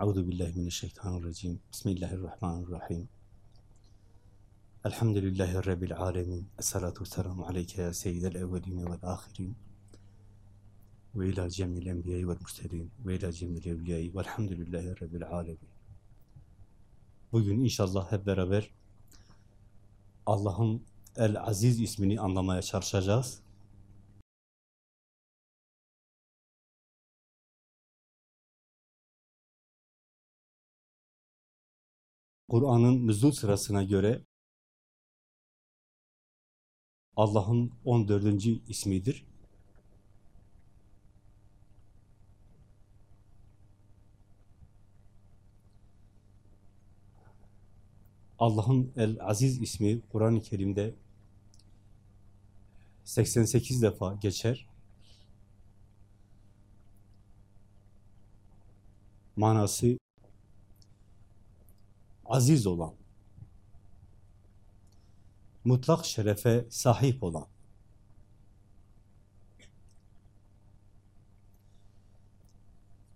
Euzu billahi mineşşeytanirracim. Bismillahirrahmanirrahim. Elhamdülillahi rabbil alamin. Essalatu vesselamu aleyke ya seyyidel evvelin ve'l ahirin. Ve ila cemil enbiya'i ve'l murselin ve ila cemil evliya'i ve'lhamdülillahi rabbil alamin. Bugün inşallah hep beraber Allah'ın El Aziz ismini anlamaya çalışacağız. Kur'an'ın nüzul sırasına göre Allah'ın 14. ismidir. Allah'ın El-Aziz ismi Kur'an-ı Kerim'de 88 defa geçer. Manası aziz olan, mutlak şerefe sahip olan,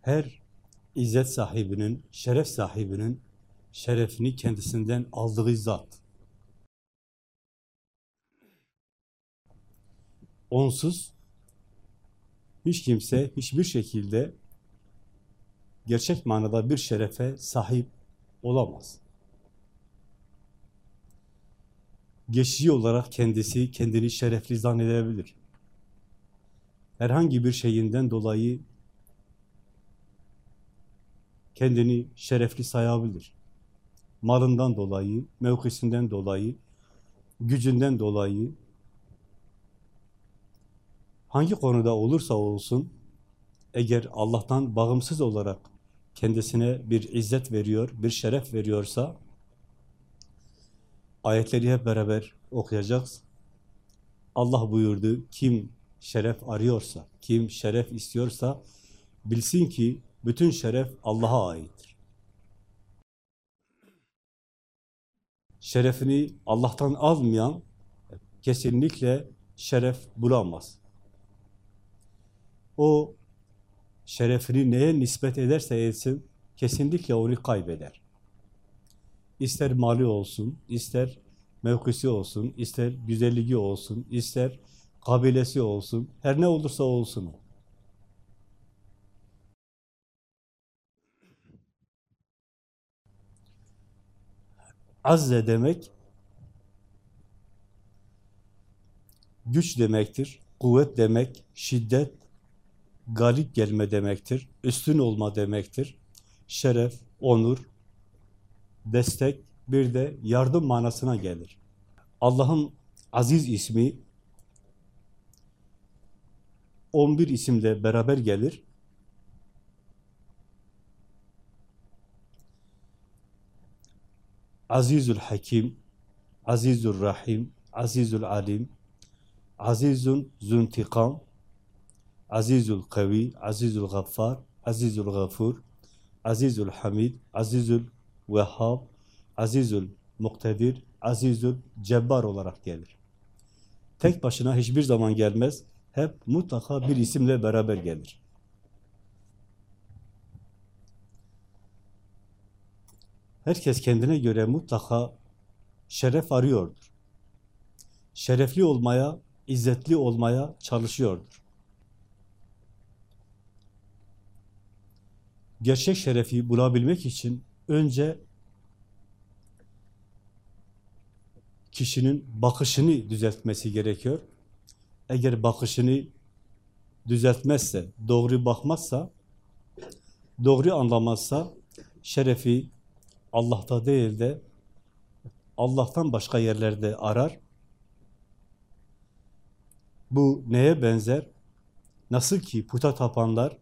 her izzet sahibinin, şeref sahibinin şerefini kendisinden aldığı zat. Onsuz hiç kimse hiçbir şekilde gerçek manada bir şerefe sahip olamaz. Geçici olarak kendisi kendini şerefli zannedebilir. Herhangi bir şeyinden dolayı kendini şerefli sayabilir. Malından dolayı, mevkisinden dolayı, gücünden dolayı, hangi konuda olursa olsun, eğer Allah'tan bağımsız olarak kendisine bir izzet veriyor, bir şeref veriyorsa, ayetleri hep beraber okuyacağız. Allah buyurdu, kim şeref arıyorsa, kim şeref istiyorsa, bilsin ki bütün şeref Allah'a aittir. Şerefini Allah'tan almayan kesinlikle şeref bulamaz. O şerefini neye nispet ederse etsin, kesinlikle onu kaybeder. İster mali olsun, ister mevkisi olsun, ister güzelliği olsun, ister kabilesi olsun, her ne olursa olsun. Azze demek, güç demektir, kuvvet demek, şiddet, galip gelme demektir, üstün olma demektir. Şeref, onur, destek, bir de yardım manasına gelir. Allah'ın aziz ismi 11 isimle beraber gelir. Azizül Hakim, Azizül Rahim, Azizül Alim, Azizun Zuntikam, Azizül Kavi, Azizül Gaffar, Azizül Gafur, Azizül Hamid, Azizül Vehhab, Azizül Muktedir, Azizül Cebbar olarak gelir. Tek başına hiçbir zaman gelmez. Hep mutlaka bir isimle beraber gelir. Herkes kendine göre mutlaka şeref arıyordur. Şerefli olmaya, izzetli olmaya çalışıyordur. Gerçek şerefi bulabilmek için önce kişinin bakışını düzeltmesi gerekiyor. Eğer bakışını düzeltmezse, doğru bakmazsa, doğru anlamazsa şerefi Allah'ta değil de Allah'tan başka yerlerde arar. Bu neye benzer? Nasıl ki puta tapanlar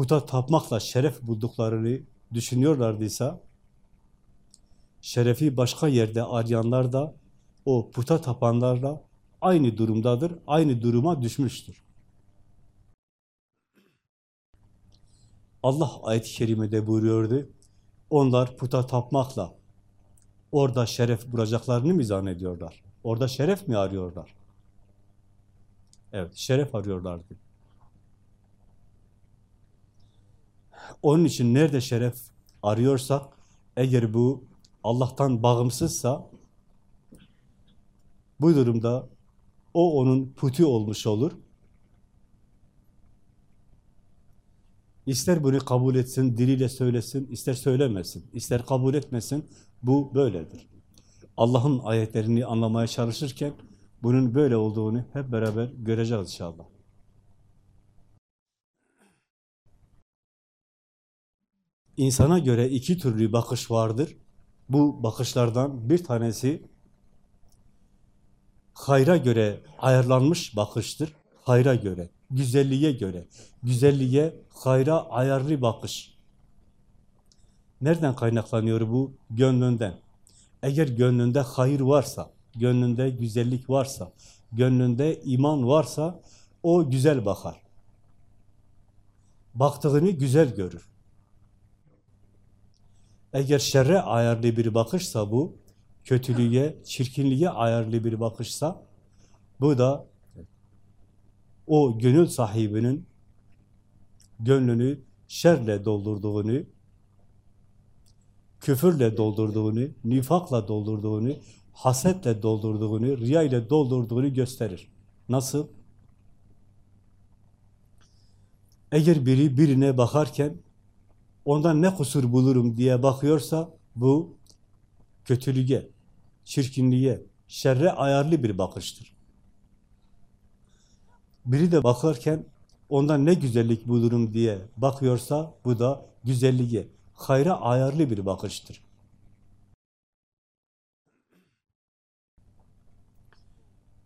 puta tapmakla şeref bulduklarını düşünüyorlardıysa şerefi başka yerde arayanlar da o puta tapanlarla aynı durumdadır, aynı duruma düşmüştür. Allah ayet-i kerimede buyuruyordu, onlar puta tapmakla orada şeref bulacaklarını mı zannediyorlar? Orada şeref mi arıyorlar? Evet, şeref arıyorlardı. Onun için nerede şeref arıyorsak, eğer bu Allah'tan bağımsızsa, bu durumda o onun putu olmuş olur. İster bunu kabul etsin, diliyle söylesin, ister söylemesin, ister kabul etmesin, bu böyledir. Allah'ın ayetlerini anlamaya çalışırken bunun böyle olduğunu hep beraber göreceğiz inşallah. İnsana göre iki türlü bakış vardır. Bu bakışlardan bir tanesi hayra göre ayarlanmış bakıştır. Hayra göre, güzelliğe göre. Güzelliğe, hayra ayarlı bakış. Nereden kaynaklanıyor bu? Gönlünden. Eğer gönlünde hayır varsa, gönlünde güzellik varsa, gönlünde iman varsa o güzel bakar. Baktığını güzel görür. Eğer şerre ayarlı bir bakışsa bu, kötülüğe, çirkinliğe ayarlı bir bakışsa, bu da o gönül sahibinin gönlünü şerle doldurduğunu, küfürle doldurduğunu, nifakla doldurduğunu, hasetle doldurduğunu, riya ile doldurduğunu gösterir. Nasıl? Eğer biri birine bakarken ondan ne kusur bulurum diye bakıyorsa bu kötülüğe, çirkinliğe, şerre ayarlı bir bakıştır. Biri de bakarken ondan ne güzellik bulurum diye bakıyorsa bu da güzelliğe, hayra ayarlı bir bakıştır.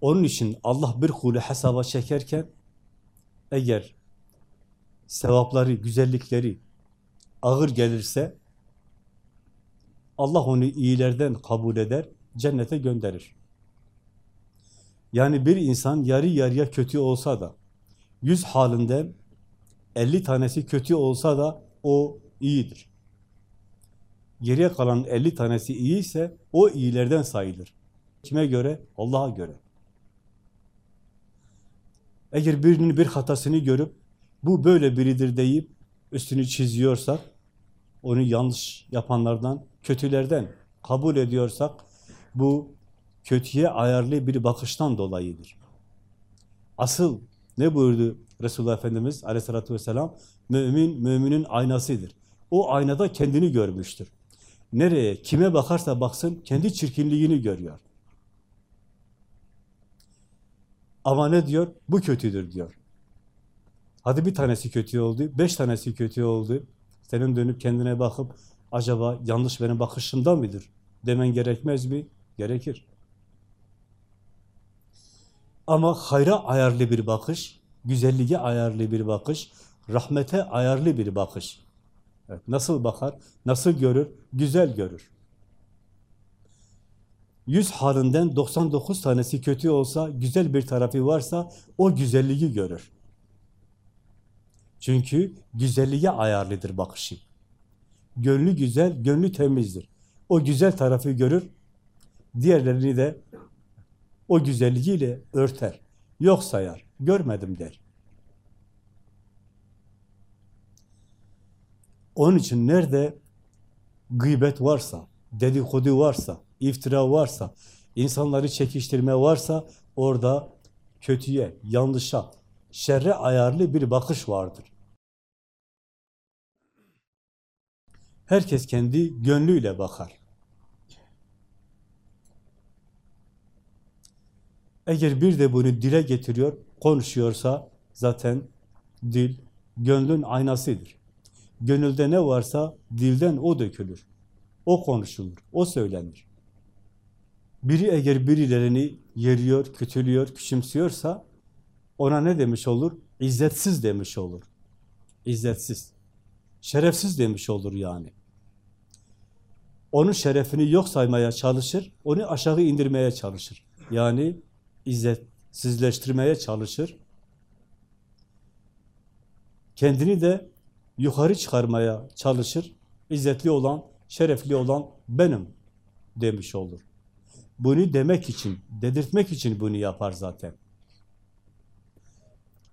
Onun için Allah bir kulü hesaba çekerken eğer sevapları, güzellikleri ağır gelirse Allah onu iyilerden kabul eder, cennete gönderir. Yani bir insan yarı yarıya kötü olsa da, yüz halinden 50 tanesi kötü olsa da o iyidir. Geriye kalan 50 tanesi iyi ise o iyilerden sayılır. Kime göre? Allah'a göre. Eğer birinin bir hatasını görüp bu böyle biridir deyip üstünü çiziyorsak, onu yanlış yapanlardan, kötülerden kabul ediyorsak, bu kötüye ayarlı bir bakıştan dolayıdır. Asıl ne buyurdu Resulullah Efendimiz aleyhissalatü vesselam? Mümin, müminin aynasıdır. O aynada kendini görmüştür. Nereye, kime bakarsa baksın, kendi çirkinliğini görüyor. Ama ne diyor? Bu kötüdür diyor. Hadi bir tanesi kötü oldu, beş tanesi kötü oldu. Senin dönüp kendine bakıp, acaba yanlış benim bakışımda mıdır? Demen gerekmez mi? Gerekir. Ama hayra ayarlı bir bakış, güzelliğe ayarlı bir bakış, rahmete ayarlı bir bakış. Evet, nasıl bakar, nasıl görür? Güzel görür. Yüz halinden 99 tanesi kötü olsa, güzel bir tarafı varsa o güzelliği görür. Çünkü güzelliğe ayarlıdır bakışı. Gönlü güzel, gönlü temizdir. O güzel tarafı görür, diğerlerini de o güzelliğiyle örter. Yok sayar, görmedim der. Onun için nerede gıybet varsa, dedikodu varsa, iftira varsa, insanları çekiştirme varsa orada kötüye, yanlışa, şerre ayarlı bir bakış vardır. Herkes kendi gönlüyle bakar. Eğer bir de bunu dile getiriyor, konuşuyorsa zaten dil gönlün aynasıdır. Gönülde ne varsa dilden o dökülür. O konuşulur, o söylenir. Biri eğer birilerini yeriyor, kötülüyor, küçümsüyorsa ona ne demiş olur? İzzetsiz demiş olur. İzzetsiz. Şerefsiz demiş olur yani. Onun şerefini yok saymaya çalışır, onu aşağı indirmeye çalışır. Yani izzetsizleştirmeye çalışır. Kendini de yukarı çıkarmaya çalışır. İzzetli olan, şerefli olan benim demiş olur. Bunu demek için, dedirtmek için bunu yapar zaten.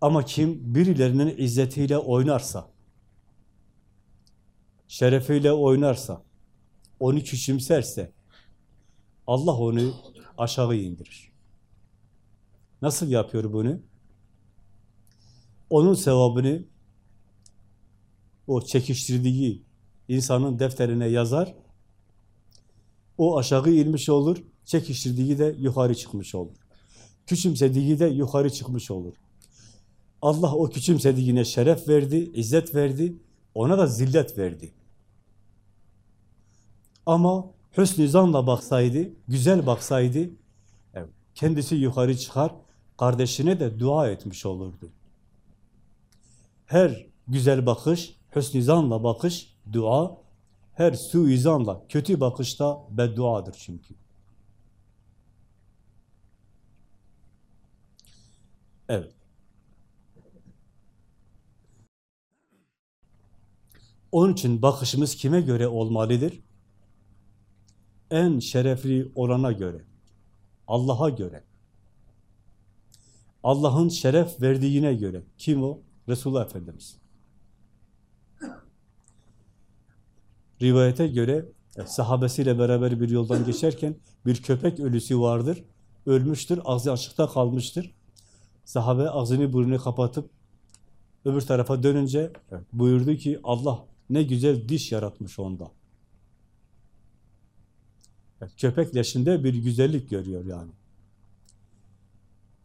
Ama kim birilerinin izzetiyle oynarsa, şerefiyle oynarsa, onu küçümserse, Allah onu aşağı indirir. Nasıl yapıyor bunu? Onun sevabını o çekiştirdiği insanın defterine yazar, o aşağı inmiş olur, çekiştirdiği de yukarı çıkmış olur. Küçümsediği de yukarı çıkmış olur. Allah o küçümsediğine şeref verdi, izzet verdi, ona da zillet verdi. Ama hüsnü zanla baksaydı, güzel baksaydı, kendisi yukarı çıkar, kardeşine de dua etmiş olurdu. Her güzel bakış, hüsnü zanla bakış, dua, her suizanla, kötü bakışta bedduadır çünkü. Evet. Onun için bakışımız kime göre olmalıdır? En şerefli olana göre, Allah'a göre. Allah'ın şeref verdiğine göre. Kim o? Resulullah Efendimiz. Rivayete göre e, sahabesiyle beraber bir yoldan geçerken bir köpek ölüsü vardır. Ölmüştür, ağzı açıkta kalmıştır. Sahabe ağzını burnunu kapatıp öbür tarafa dönünce buyurdu ki Allah ne güzel diş yaratmış onda. Köpek leşinde bir güzellik görüyor yani.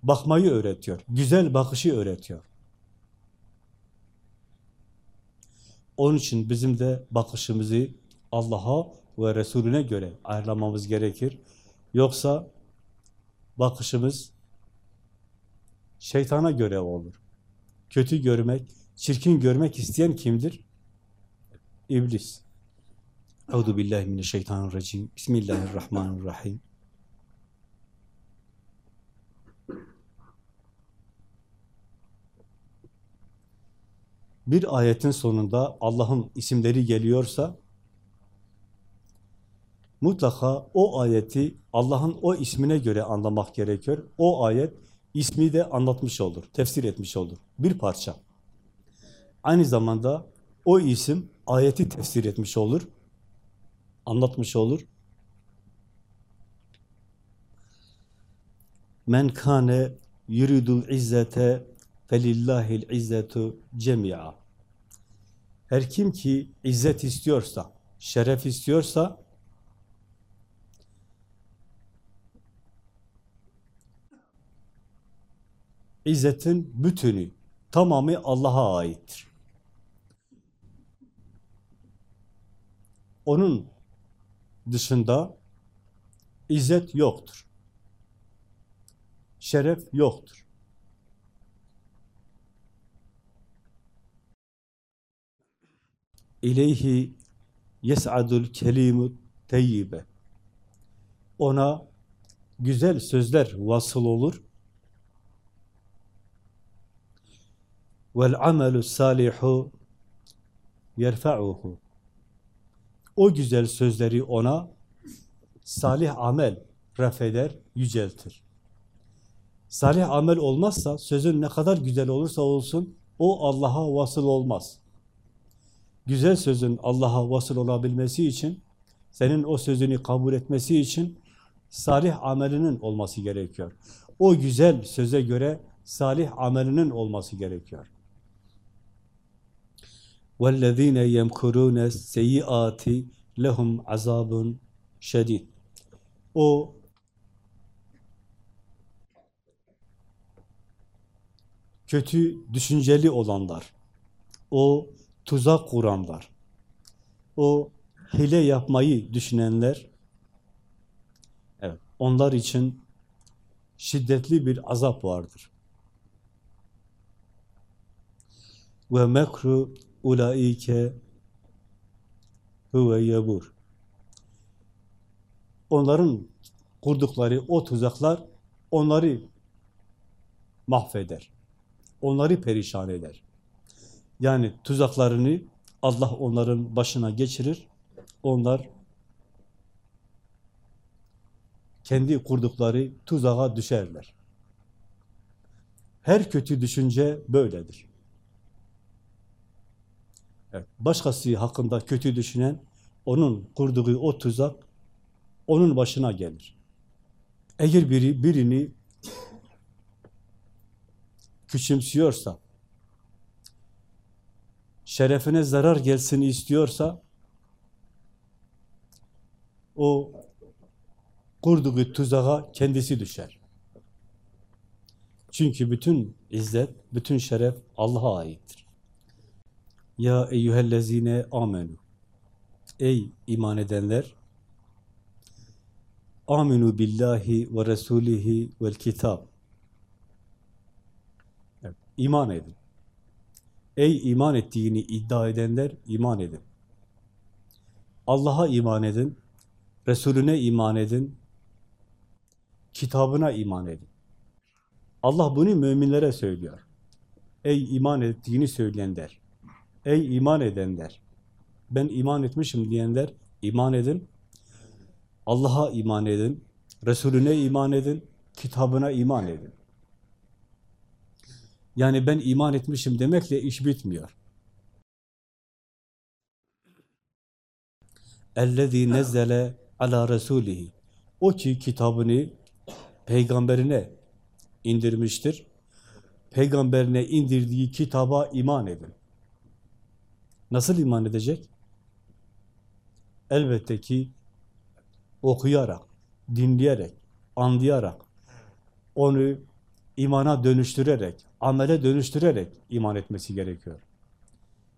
Bakmayı öğretiyor. Güzel bakışı öğretiyor. Onun için bizim de bakışımızı Allah'a ve Resulüne göre ayarlamamız gerekir. Yoksa bakışımız şeytana göre olur. Kötü görmek, çirkin görmek isteyen kimdir? İblis. Euzu billahi mineşşeytanirracim. Bismillahirrahmanirrahim. Bir ayetin sonunda Allah'ın isimleri geliyorsa mutlaka o ayeti Allah'ın o ismine göre anlamak gerekiyor. O ayet ismi de anlatmış olur, tefsir etmiş olur. Bir parça. Aynı zamanda o isim ayeti tefsir etmiş olur, anlatmış olur. Men kâne yuridul izzete felillahil izzetu cemi'a. Her kim ki izzet istiyorsa, şeref istiyorsa İzzetin bütünü, tamamı Allah'a aittir. Onun dışında izzet yoktur. Şeref yoktur. İleyhi yes'adul kelimut teyyibe. Ona güzel sözler vasıl olur. Vel amelu salihu yerfa'uhu. O güzel sözleri ona salih amel refeder, yüceltir. Salih amel olmazsa, sözün ne kadar güzel olursa olsun, o Allah'a vasıl olmaz. Güzel sözün Allah'a vasıl olabilmesi için, senin o sözünü kabul etmesi için, salih amelinin olması gerekiyor. O güzel söze göre salih amelinin olması gerekiyor. وَالَّذ۪ينَ يَمْكُرُونَ السَّيِّئَاتِ لَهُمْ عَذَابٌ شَد۪يدٌ O kötü düşünceli olanlar, o tuzak kuranlar, o hile yapmayı düşünenler, evet, onlar için şiddetli bir azap vardır. Ve mekru ulaike huve yebur. Onların kurdukları o tuzaklar onları mahveder. Onları perişan eder. Yani tuzaklarını Allah onların başına geçirir. Onlar kendi kurdukları tuzağa düşerler. Her kötü düşünce böyledir. Evet, başkası hakkında kötü düşünen, onun kurduğu o tuzak, onun başına gelir. Eğer biri birini küçümsüyorsa, şerefine zarar gelsin istiyorsa, o kurduğu tuzağa kendisi düşer. Çünkü bütün izzet, bütün şeref Allah'a aittir. Ya eyyühellezine amenu. Ey iman edenler, aminu billahi ve resulihi vel kitab. Evet, iman edin. Ey iman ettiğini iddia edenler, iman edin. Allah'a iman edin, Resulüne iman edin, kitabına iman edin. Allah bunu müminlere söylüyor. Ey iman ettiğini söyleyenler, ey iman edenler, ben iman etmişim diyenler, iman edin. Allah'a iman edin, Resulüne iman edin, kitabına iman edin. Yani ben iman etmişim demekle iş bitmiyor. اَلَّذ۪ي نَزَّلَ ala Resulihi. O ki kitabını peygamberine indirmiştir. Peygamberine indirdiği kitaba iman edin. Nasıl iman edecek? Elbette ki okuyarak, dinleyerek, anlayarak, onu imana dönüştürerek, amele dönüştürerek iman etmesi gerekiyor.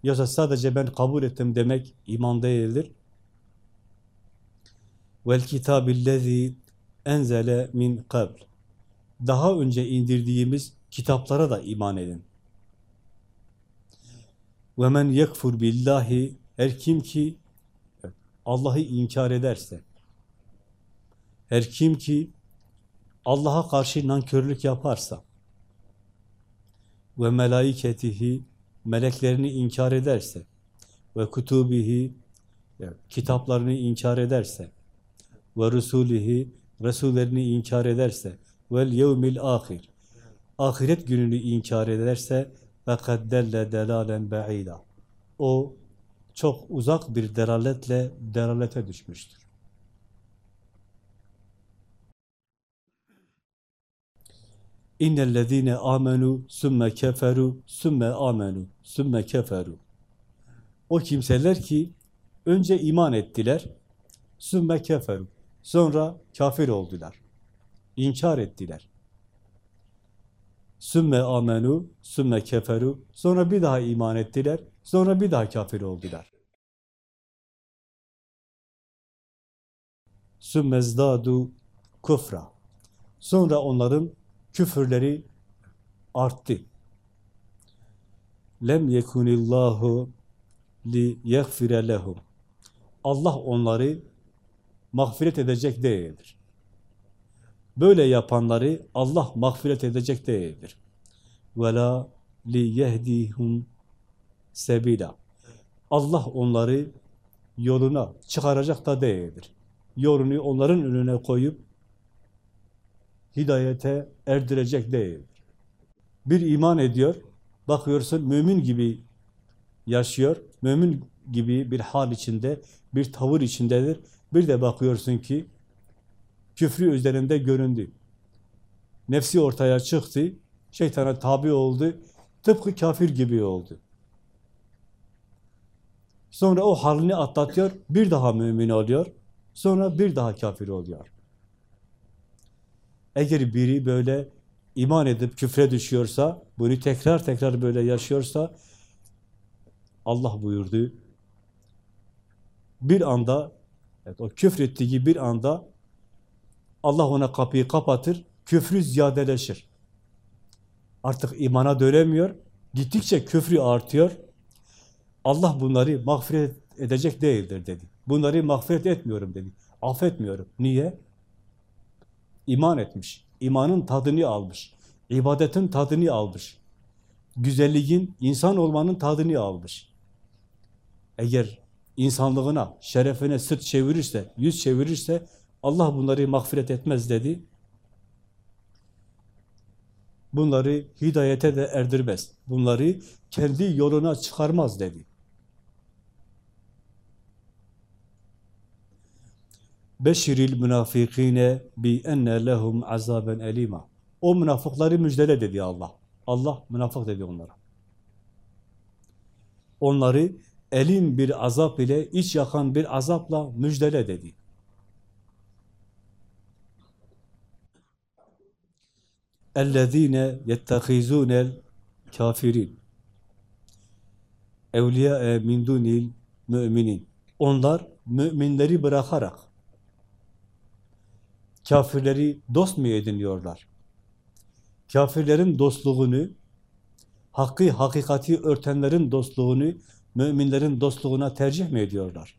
Yoksa sadece ben kabul ettim demek iman değildir. Vel kitabillezî enzele min kabl. Daha önce indirdiğimiz kitaplara da iman edin. Ve men yekfur billahi her kim ki Allah'ı inkar ederse her kim ki Allah'a karşı nankörlük yaparsa ve melaiketihi meleklerini inkar ederse ve kutubihi kitaplarını inkar ederse ve rusulihi Resullerini inkar ederse vel yevmil ahir ahiret gününü inkar ederse فَقَدْ دَلَّ دَلَالًا بَعِيدًا O çok uzak bir delaletle delalete düşmüştür. İnnellezîne amenu sümme keferu sümme amenu sümme keferu O kimseler ki önce iman ettiler sümme keferu sonra kafir oldular. İnkar ettiler. Sümme amenu, sümme keferu. Sonra bir daha iman ettiler. Sonra bir daha kafir oldular. Sümmezdadu kufra. Sonra onların küfürleri arttı. Lem yekunillahu li yegfire lehum. Allah onları mağfiret edecek değildir. Böyle yapanları Allah mağfiret edecek değildir. وَلَا لِيَهْدِهُمْ sebila. Allah onları yoluna çıkaracak da değildir. Yolunu onların önüne koyup hidayete erdirecek değildir. Bir iman ediyor, bakıyorsun mümin gibi yaşıyor, mümin gibi bir hal içinde, bir tavır içindedir. Bir de bakıyorsun ki küfrü üzerinde göründü. Nefsi ortaya çıktı, şeytana tabi oldu, tıpkı kafir gibi oldu. Sonra o halini atlatıyor, bir daha mümin oluyor, sonra bir daha kafir oluyor. Eğer biri böyle iman edip küfre düşüyorsa, bunu tekrar tekrar böyle yaşıyorsa, Allah buyurdu, bir anda, evet, o küfrettiği bir anda Allah ona kapıyı kapatır, küfrü ziyadeleşir. Artık imana dönemiyor, gittikçe küfrü artıyor. Allah bunları mağfiret edecek değildir dedi. Bunları mağfiret etmiyorum dedi. Affetmiyorum. Niye? İman etmiş. İmanın tadını almış. İbadetin tadını almış. Güzelliğin, insan olmanın tadını almış. Eğer insanlığına, şerefine sırt çevirirse, yüz çevirirse Allah bunları mağfiret etmez dedi. Bunları hidayete de erdirmez. Bunları kendi yoluna çıkarmaz dedi. Beşiril münafikine bi enne lehum azaben elima. O münafıkları müjdele dedi Allah. Allah münafık dedi onlara. Onları elin bir azap ile, iç yakan bir azapla müjdele dedi. اَلَّذ۪ينَ يَتَّخِذُونَ الْكَافِرِينَ اَوْلِيَاءَ مِنْ دُونِ الْمُؤْمِنِينَ Onlar müminleri bırakarak kafirleri dost mu ediniyorlar? Kafirlerin dostluğunu, hakkı, hakikati örtenlerin dostluğunu, müminlerin dostluğuna tercih mi ediyorlar?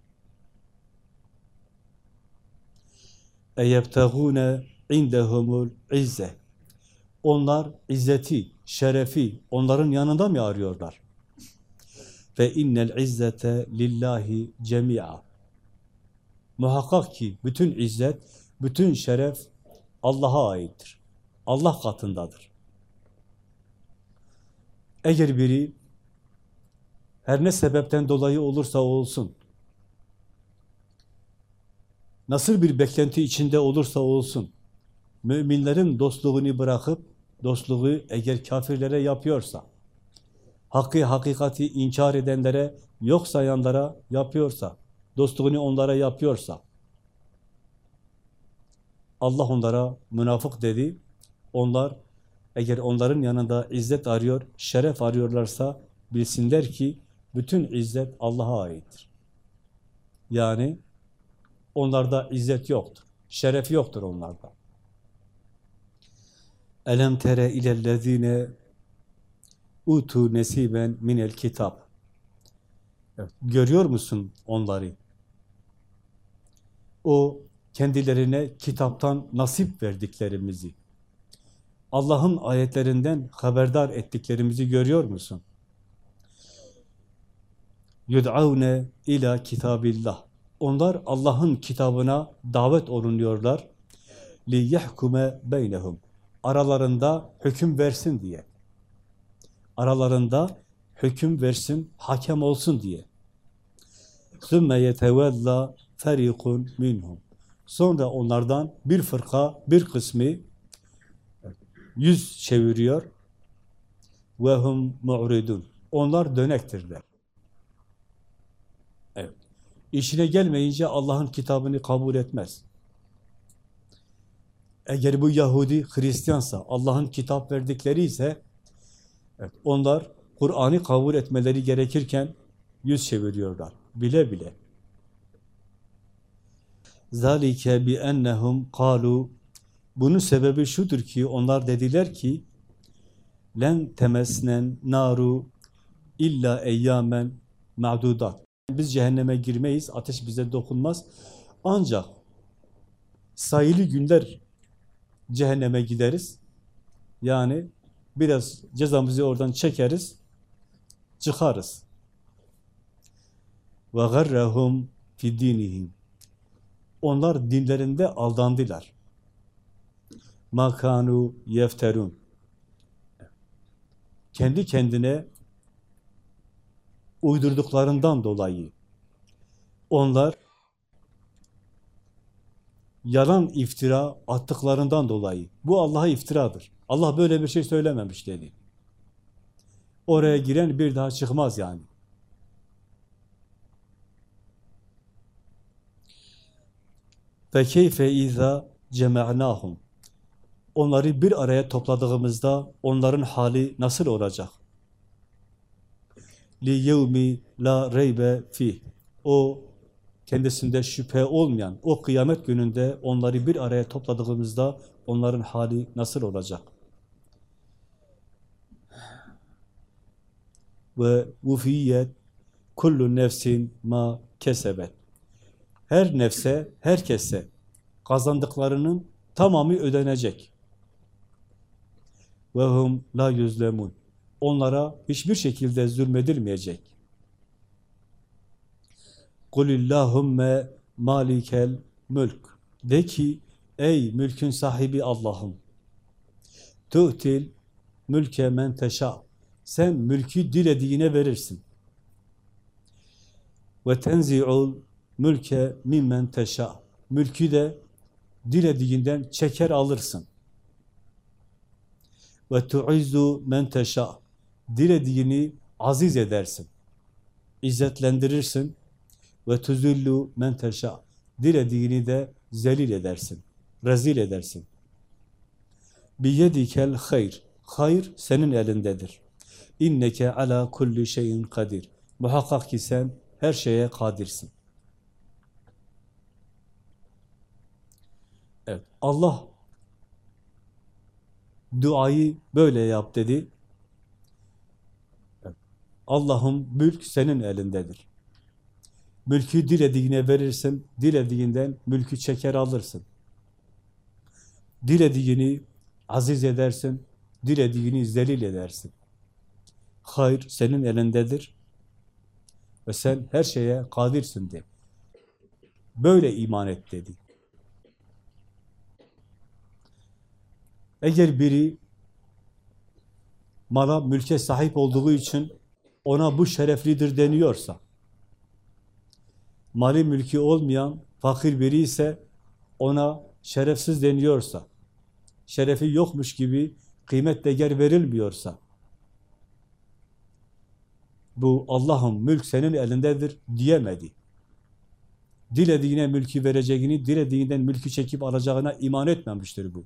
اَيَبْتَغُونَ عِنْدَهُمُ الْعِزَّةِ Onlar izzeti, şerefi onların yanında mı arıyorlar? Ve innel izzete lillahi cemia. Muhakkak ki bütün izzet, bütün şeref Allah'a aittir. Allah katındadır. Eğer biri her ne sebepten dolayı olursa olsun, nasıl bir beklenti içinde olursa olsun, müminlerin dostluğunu bırakıp, dostluğu eğer kafirlere yapıyorsa, hakkı, hakikati inkar edenlere, yok sayanlara yapıyorsa, dostluğunu onlara yapıyorsa, Allah onlara münafık dedi, onlar eğer onların yanında izzet arıyor, şeref arıyorlarsa bilsinler ki bütün izzet Allah'a aittir. Yani onlarda izzet yoktur, şeref yoktur onlarda. Elem tere ilellezine utu nesiben minel kitap. Evet, görüyor musun onları? O kendilerine kitaptan nasip verdiklerimizi, Allah'ın ayetlerinden haberdar ettiklerimizi görüyor musun? Yud'avne ila kitabillah. Onlar Allah'ın kitabına davet olunuyorlar. Li yahkume beynehum. Aralarında hüküm versin diye. Aralarında hüküm versin, hakem olsun diye. Sümme yetevella ferikun minhum. Sonra onlardan bir fırka, bir kısmı yüz çeviriyor. Hum mu'ridun. Onlar dönektirler. Evet. İşine gelmeyince Allah'ın kitabını kabul etmez. Eğer bu Yahudi Hristiyansa, Allah'ın kitap verdikleri ise evet, onlar Kur'an'ı kabul etmeleri gerekirken yüz çeviriyorlar. Bile bile. Zalike bi ennehum kalu bunun sebebi şudur ki onlar dediler ki len temesnen naru illa eyyamen ma'dudat. Biz cehenneme girmeyiz, ateş bize dokunmaz. Ancak sayılı günler cehenneme gideriz. Yani biraz cezamızı oradan çekeriz, çıkarız. Ve garrahum fi. Onlar dinlerinde aldandılar. Makanu yefterun. Kendi kendine uydurduklarından dolayı onlar yalan iftira attıklarından dolayı bu Allah'a iftiradır. Allah böyle bir şey söylememiş dedi. Oraya giren bir daha çıkmaz yani. Ve keyfe iza cema'nahum. Onları bir araya topladığımızda onların hali nasıl olacak? Li yevmi la reybe fi. O kendisinde şüphe olmayan o kıyamet gününde onları bir araya topladığımızda onların hali nasıl olacak? Ve vufiyet kullu nefsin ma kesebet. Her nefse, herkese kazandıklarının tamamı ödenecek. Ve hum la yüzlemun. Onlara hiçbir şekilde zulmedilmeyecek. Kulillahümme malikel mülk. De ki ey mülkün sahibi Allah'ım. Tu'til mülke men teşa. Sen mülkü dilediğine verirsin. Ve tenzi'ul mülke mimmen teşa. mülkü de dilediğinden çeker alırsın. Ve tu'izzu men teşâ. Dilediğini aziz edersin. İzzetlendirirsin. Ve tuzillu men teşâ. Dilediğini de zelil edersin. Rezil edersin. Biyedikel hayr. Hayır senin elindedir. İnneke ala kulli şeyin kadir. Muhakkak ki sen her şeye kadirsin. Evet, Allah duayı böyle yap dedi. Allah'ım mülk senin elindedir. Mülkü dilediğine verirsin, dilediğinden mülkü çeker alırsın. Dilediğini aziz edersin, dilediğini zelil edersin. Hayır senin elindedir ve sen her şeye kadirsin de. Böyle iman et dedi. Eğer biri mala, mülke sahip olduğu için ona bu şereflidir deniyorsa, mali mülkü olmayan fakir biri ise ona şerefsiz deniyorsa, şerefi yokmuş gibi kıymet değer verilmiyorsa, bu Allah'ın mülk senin elindedir diyemedi. Dilediğine mülkü vereceğini, dilediğinden mülkü çekip alacağına iman etmemiştir bu.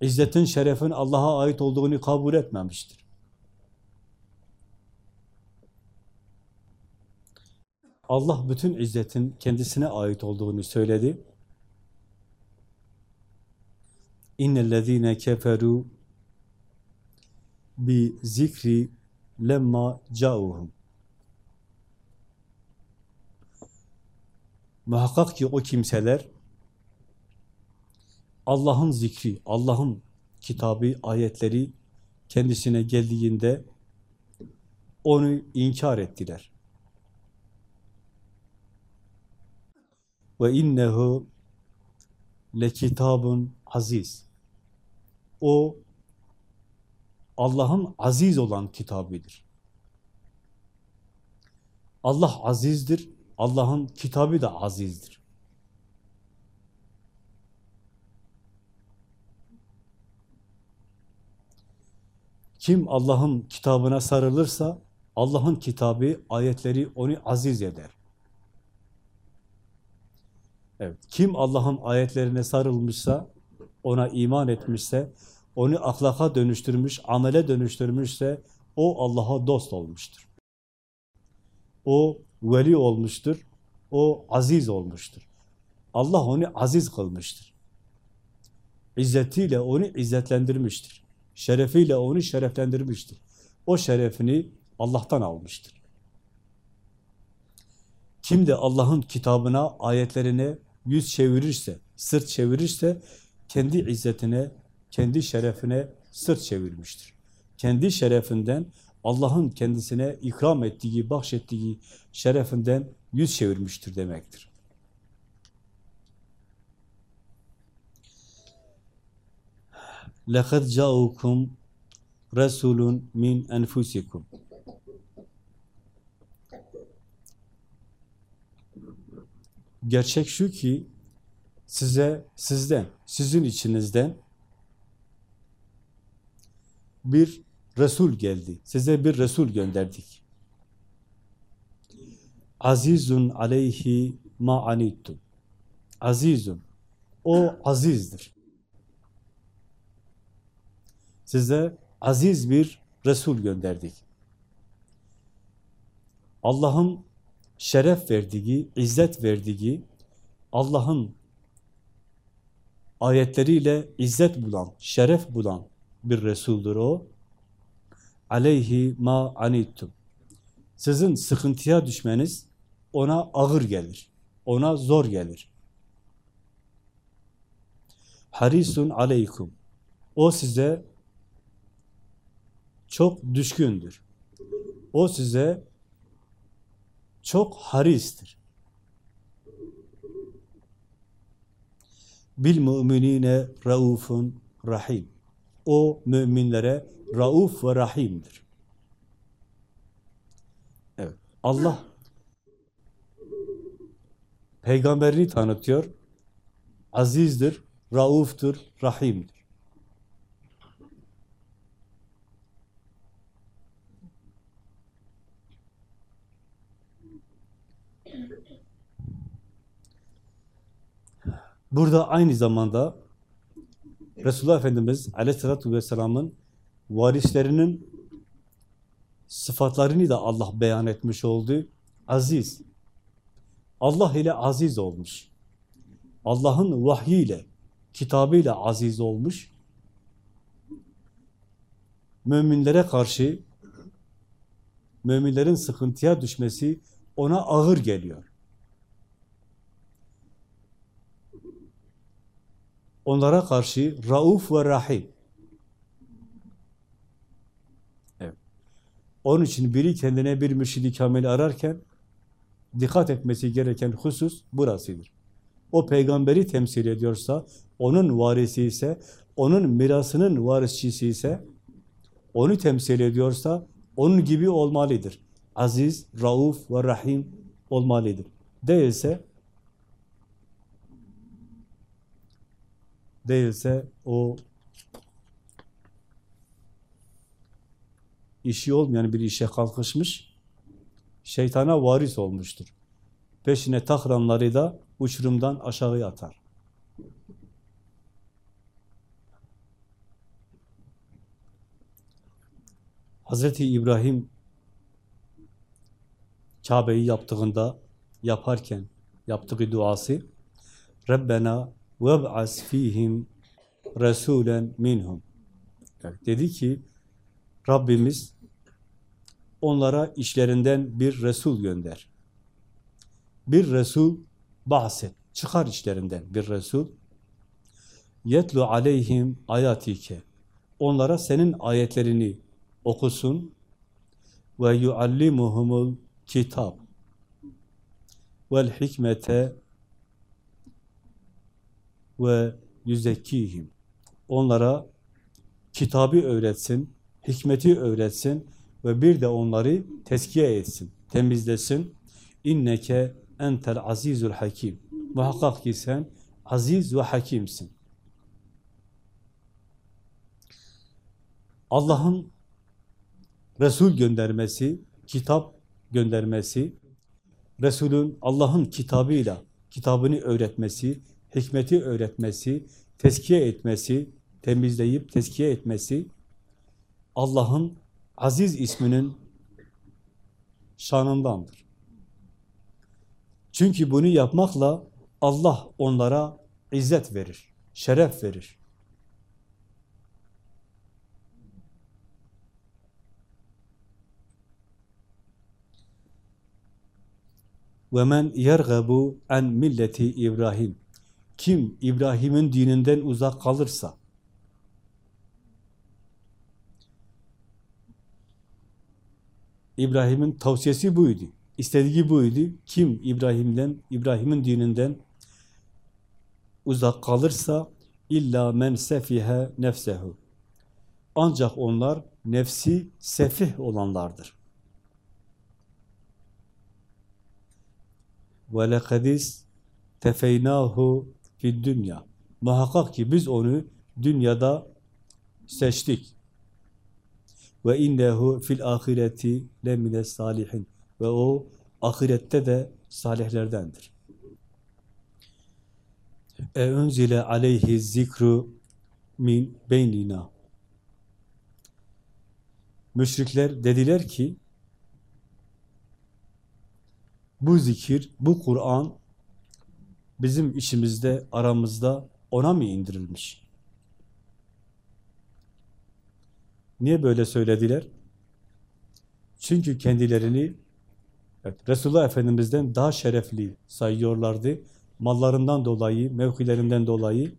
İzzetin, şerefin Allah'a ait olduğunu kabul etmemiştir. Allah bütün izzetin kendisine ait olduğunu söyledi. İnnellezîne keferû bi zikri lemma cauhum. Muhakkak ki o kimseler Allah'ın zikri, Allah'ın kitabı, ayetleri kendisine geldiğinde onu inkar ettiler. Ve innehu le kitabun aziz. O Allah'ın aziz olan kitabıdır. Allah azizdir, Allah'ın kitabı da azizdir. Kim Allah'ın kitabına sarılırsa, Allah'ın kitabı, ayetleri onu aziz eder. Evet, kim Allah'ın ayetlerine sarılmışsa, ona iman etmişse, onu ahlaka dönüştürmüş, amele dönüştürmüşse, o Allah'a dost olmuştur. O veli olmuştur, o aziz olmuştur. Allah onu aziz kılmıştır. İzzetiyle onu izzetlendirmiştir. Şerefiyle onu şereflendirmiştir. O şerefini Allah'tan almıştır. Kim de Allah'ın kitabına, ayetlerine yüz çevirirse, sırt çevirirse, kendi izzetine, kendi şerefine sırt çevirmiştir. Kendi şerefinden, Allah'ın kendisine ikram ettiği, bahşettiği şerefinden yüz çevirmiştir demektir. لَقَدْ جَاءُكُمْ رَسُولٌ مِنْ أَنْفُسِكُمْ Gerçek şu ki size, sizden, sizin içinizden bir Resul geldi. Size bir Resul gönderdik. Azizun aleyhi ma anittum. Azizun. O azizdir. Size aziz bir Resul gönderdik. Allah'ın şeref verdiği, izzet verdiği, Allah'ın ayetleriyle izzet bulan, şeref bulan bir Resul'dur o. Aleyhi ma anittum. Sizin sıkıntıya düşmeniz ona ağır gelir. Ona zor gelir. Harisun aleykum. O size çok düşkündür. O size çok haristir. Bil müminine raufun rahim. O müminlere rauf ve rahimdir. Evet. Allah peygamberini tanıtıyor. Azizdir, rauftur, rahimdir. Burada aynı zamanda Resulullah Efendimiz Aleyhisselatü Vesselam'ın varislerinin sıfatlarını da Allah beyan etmiş oldu. Aziz. Allah ile aziz olmuş. Allah'ın vahyiyle, kitabıyla aziz olmuş. Müminlere karşı müminlerin sıkıntıya düşmesi ona ağır geliyor. Onlara karşı rauf ve rahim. Evet. Onun için biri kendine bir mürşidi kamil ararken dikkat etmesi gereken husus burasıdır. O peygamberi temsil ediyorsa, onun varisi ise, onun mirasının varisçisi ise, onu temsil ediyorsa, onun gibi olmalıdır. Aziz, rauf ve rahim olmalıdır. Değilse, değilse o işi olmayan bir işe kalkışmış, şeytana varis olmuştur. Peşine takranları da uçurumdan aşağıya atar. Hazreti İbrahim Kabe'yi yaptığında, yaparken yaptığı duası Rabbena وَبْعَسْ ف۪يهِمْ رَسُولًا minhum. Dedi ki Rabbimiz onlara işlerinden bir Resul gönder. Bir Resul bahset, çıkar işlerinden bir Resul. Yetlu aleyhim ayatike. Onlara senin ayetlerini okusun. Ve yuallimuhumul kitap vel hikmete ve yüzekkihim. Onlara kitabı öğretsin, hikmeti öğretsin ve bir de onları teskiye etsin, temizlesin. İnneke entel azizul hakim. Muhakkak ki sen aziz ve hakimsin. Allah'ın Resul göndermesi, kitap göndermesi, Resul'ün Allah'ın kitabıyla kitabını öğretmesi, hikmeti öğretmesi, teskiye etmesi, temizleyip teskiye etmesi, Allah'ın aziz isminin şanındandır. Çünkü bunu yapmakla Allah onlara izzet verir, şeref verir. وَمَنْ يَرْغَبُ عَنْ milleti İbrahim kim İbrahim'in dininden uzak kalırsa, İbrahim'in tavsiyesi buydu. İstediği buydu. Kim İbrahim'den, İbrahim'in dininden uzak kalırsa illa men sefihe nefsehu. Ancak onlar nefsi sefih olanlardır. Ve lekadis tefeynahu fi dünya. Muhakkak ki biz onu dünyada seçtik. Ve innehu fil ahireti lemine salihin. Ve o ahirette de salihlerdendir. E unzile aleyhi zikru min beynina. Müşrikler dediler ki bu zikir, bu Kur'an bizim işimizde, aramızda ona mı indirilmiş? Niye böyle söylediler? Çünkü kendilerini evet, Resulullah Efendimiz'den daha şerefli sayıyorlardı. Mallarından dolayı, mevkilerinden dolayı.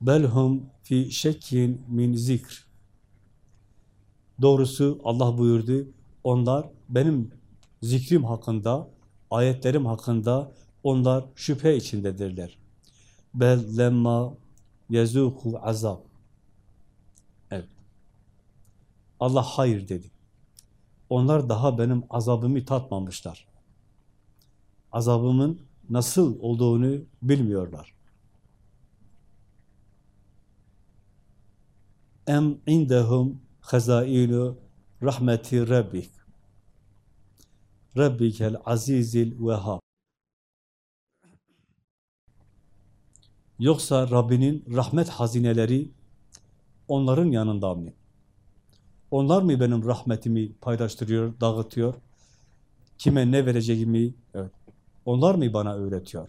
Belhum fi şekkin min zikr. Doğrusu Allah buyurdu, onlar benim zikrim hakkında, ayetlerim hakkında onlar şüphe içindedirler. Bel lemma yezuhu azab. Evet. Allah hayır dedi. Onlar daha benim azabımı tatmamışlar. azabımın nasıl olduğunu bilmiyorlar. Em indehum hazainu rahmeti rabbik. Rabbikel azizil vehhab. Yoksa Rabbinin rahmet hazineleri onların yanında mı? Onlar mı benim rahmetimi paylaştırıyor, dağıtıyor? Kime ne vereceğimi evet. Onlar mı bana öğretiyor?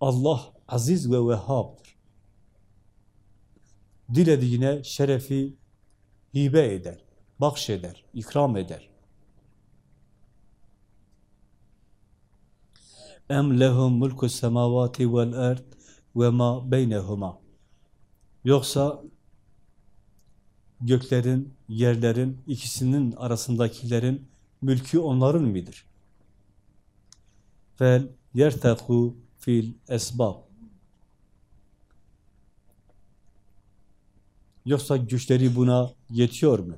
Allah aziz ve vehhabdır. Dilediğine şerefi hibe eder, bahşeder, ikram eder. Em lehum mulku semavati vel erd ve ma beynehuma. Yoksa göklerin, yerlerin, ikisinin arasındakilerin mülkü onların mıdır? Fel yerteku fil esbab. Yoksa güçleri buna yetiyor mu?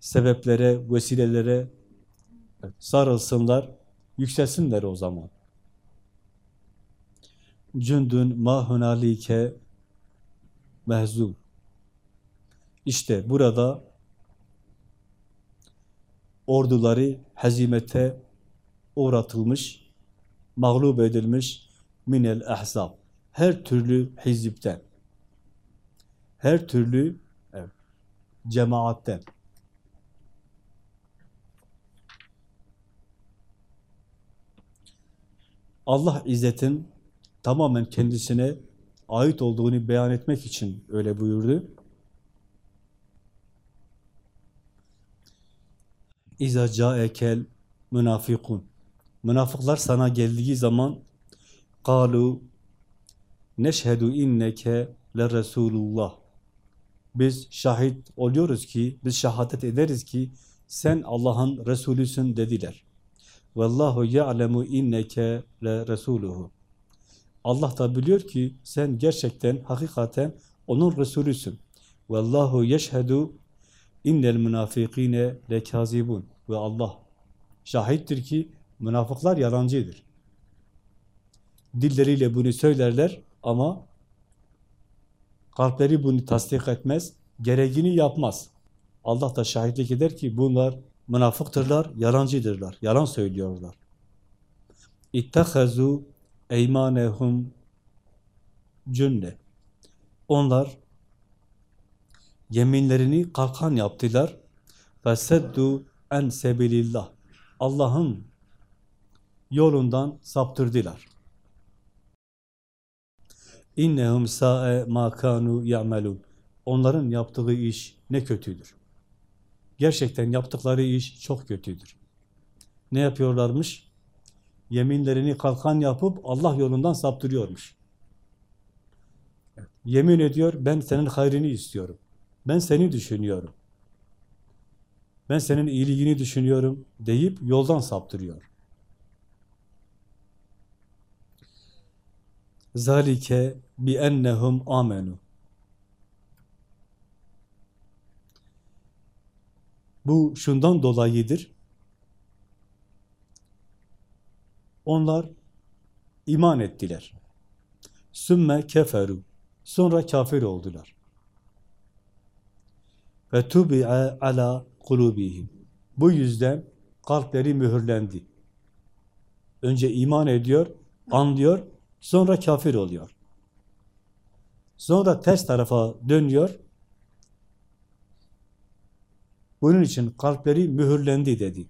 Sebeplere, vesilelere sarılsınlar, yükselsinler o zaman. Cündün ma hunalike mehzul. İşte burada orduları hezimete uğratılmış, mağlup edilmiş minel ahzab. Her türlü hizipten, her türlü evet, cemaatten. Allah izzetin tamamen kendisine ait olduğunu beyan etmek için öyle buyurdu. İza caekel münafikun. Münafıklar sana geldiği zaman kalu neşhedü inneke le Resulullah. Biz şahit oluyoruz ki, biz şehadet ederiz ki sen Allah'ın Resulüsün dediler. Vallahu ya'lemu inneke le Resuluhu. Allah da biliyor ki sen gerçekten, hakikaten onun Resulüsün. Vallahu yeşhedü innel münafikine lekazibun. Ve Allah şahittir ki münafıklar yalancıdır. Dilleriyle bunu söylerler ama kalpleri bunu tasdik etmez, gereğini yapmaz. Allah da şahitlik eder ki bunlar münafıktırlar, yalancıdırlar, yalan söylüyorlar. İttehazu eymanehum cünne. Onlar yeminlerini kalkan yaptılar. Ve seddu en sebilillah. Allah'ın yolundan saptırdılar. İnnehum sa'e ma kanu ya'melun. Onların yaptığı iş ne kötüdür. Gerçekten yaptıkları iş çok kötüdür. Ne yapıyorlarmış? Yeminlerini kalkan yapıp Allah yolundan saptırıyormuş. Yemin ediyor, ben senin hayrını istiyorum. Ben seni düşünüyorum. Ben senin iyiliğini düşünüyorum deyip yoldan saptırıyor. Zalike bi ennehum amenu. Bu şundan dolayıdır. Onlar iman ettiler. Sümme keferu. Sonra kafir oldular. Ve tubi'a ala kulubihim. Bu yüzden kalpleri mühürlendi. Önce iman ediyor, anlıyor, sonra kafir oluyor. Sonra ters tarafa dönüyor. Bunun için kalpleri mühürlendi dedi.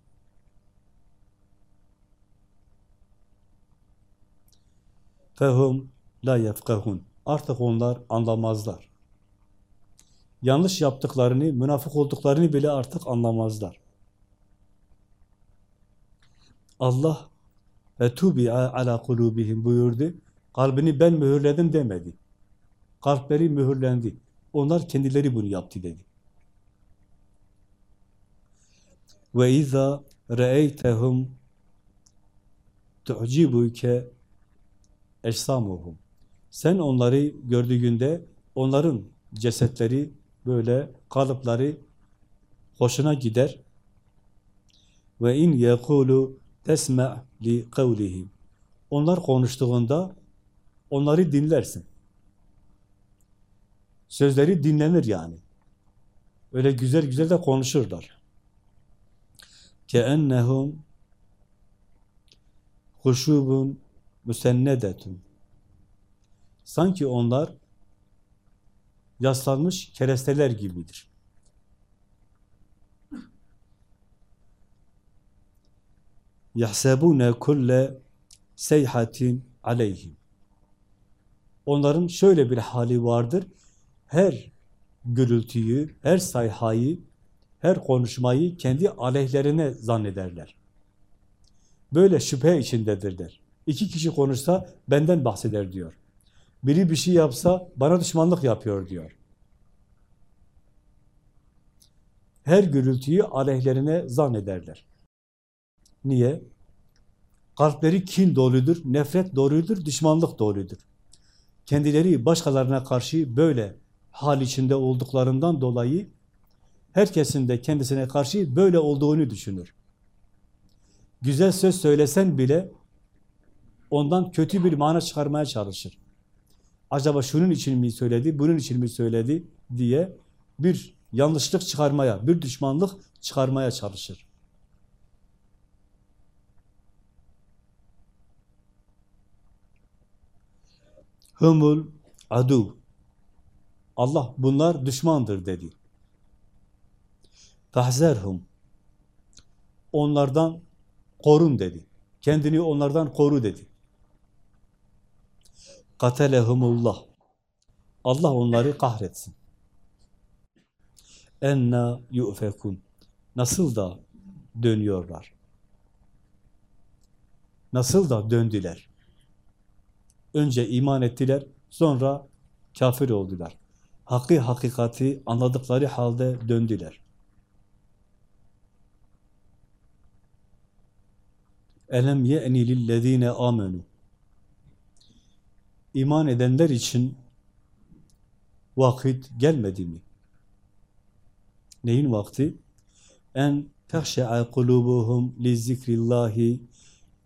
Fehum la yefkahun. Artık onlar anlamazlar yanlış yaptıklarını, münafık olduklarını bile artık anlamazlar. Allah ve tubi'a ala kulubihim buyurdu. Kalbini ben mühürledim demedi. Kalpleri mühürlendi. Onlar kendileri bunu yaptı dedi. Ve izâ re'eytehum tu'cibuke eşsamuhum. Sen onları gördüğünde onların cesetleri böyle kalıpları hoşuna gider. ve in yekulu tesma li kavlihim. Onlar konuştuğunda onları dinlersin. Sözleri dinlenir yani. Öyle güzel güzel de konuşurlar keennehum huşubun müsennedetun sanki onlar yaslanmış keresteler gibidir. Yahsebune kulle seyhatin aleyhim. Onların şöyle bir hali vardır. Her gürültüyü, her sayhayı, her konuşmayı kendi aleyhlerine zannederler. Böyle şüphe içindedirler. İki kişi konuşsa benden bahseder diyor. Biri bir şey yapsa bana düşmanlık yapıyor diyor. Her gürültüyü aleyhlerine zannederler. Niye? Kalpleri kin doludur, nefret doludur, düşmanlık doludur. Kendileri başkalarına karşı böyle hal içinde olduklarından dolayı herkesin de kendisine karşı böyle olduğunu düşünür. Güzel söz söylesen bile ondan kötü bir mana çıkarmaya çalışır. Acaba şunun için mi söyledi, bunun için mi söyledi diye bir yanlışlık çıkarmaya, bir düşmanlık çıkarmaya çalışır. Humul adu. Allah bunlar düşmandır dedi. Tahzerhum. Onlardan korun dedi. Kendini onlardan koru dedi. Katelehumullah. Allah onları kahretsin. Enna yu'fekun. Nasıl da dönüyorlar. Nasıl da döndüler. Önce iman ettiler, sonra kafir oldular. Hakkı hakikati anladıkları halde döndüler. Elem ye'ni lillezine amenu. İman edenler için vakit gelmedi mi? Neyin vakti? En tehşe'a kulubuhum li zikrillahi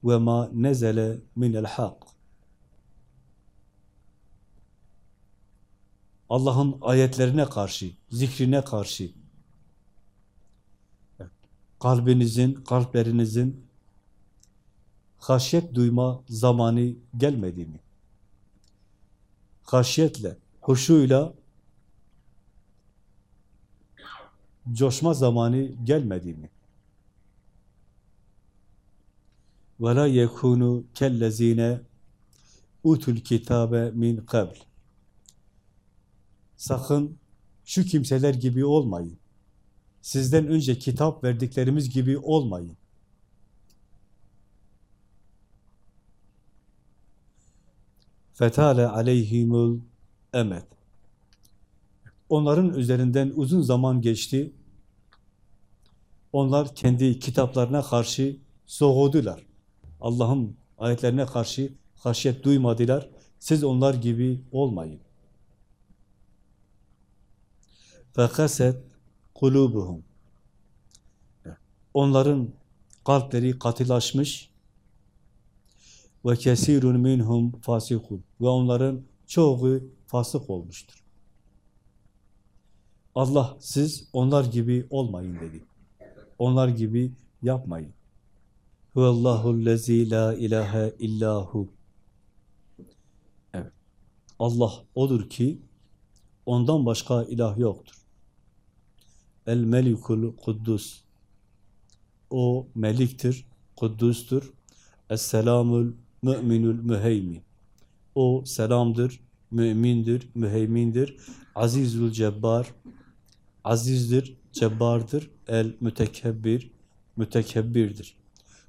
ve ma nezele minel hak. Allah'ın ayetlerine karşı, zikrine karşı kalbinizin, kalplerinizin haşyet duyma zamanı gelmedi mi? Haşyetle, huşuyla coşma zamanı gelmedi mi? وَلَا يَكُونُ كَلَّذ۪ينَ utul kitabe min kabl. Sakın şu kimseler gibi olmayın. Sizden önce kitap verdiklerimiz gibi olmayın. Fetale aleyhimul emet. Onların üzerinden uzun zaman geçti. Onlar kendi kitaplarına karşı soğudular. Allah'ın ayetlerine karşı haşyet duymadılar. Siz onlar gibi olmayın. Fekaset kulubuhum. Onların kalpleri katılaşmış ve kesirun minhum fasikun ve onların çoğu fasık olmuştur. Allah siz onlar gibi olmayın dedi. Onlar gibi yapmayın. Huvallahu lezi la ilahe illahu. Evet. Allah odur ki ondan başka ilah yoktur. El melikul kuddus. O meliktir, kuddustur. Es-selamul müminul müheymin. O selamdır, mümindir, müheymindir. Azizül cebbar, azizdir, cebbardır. El mütekebbir, mütekebbirdir.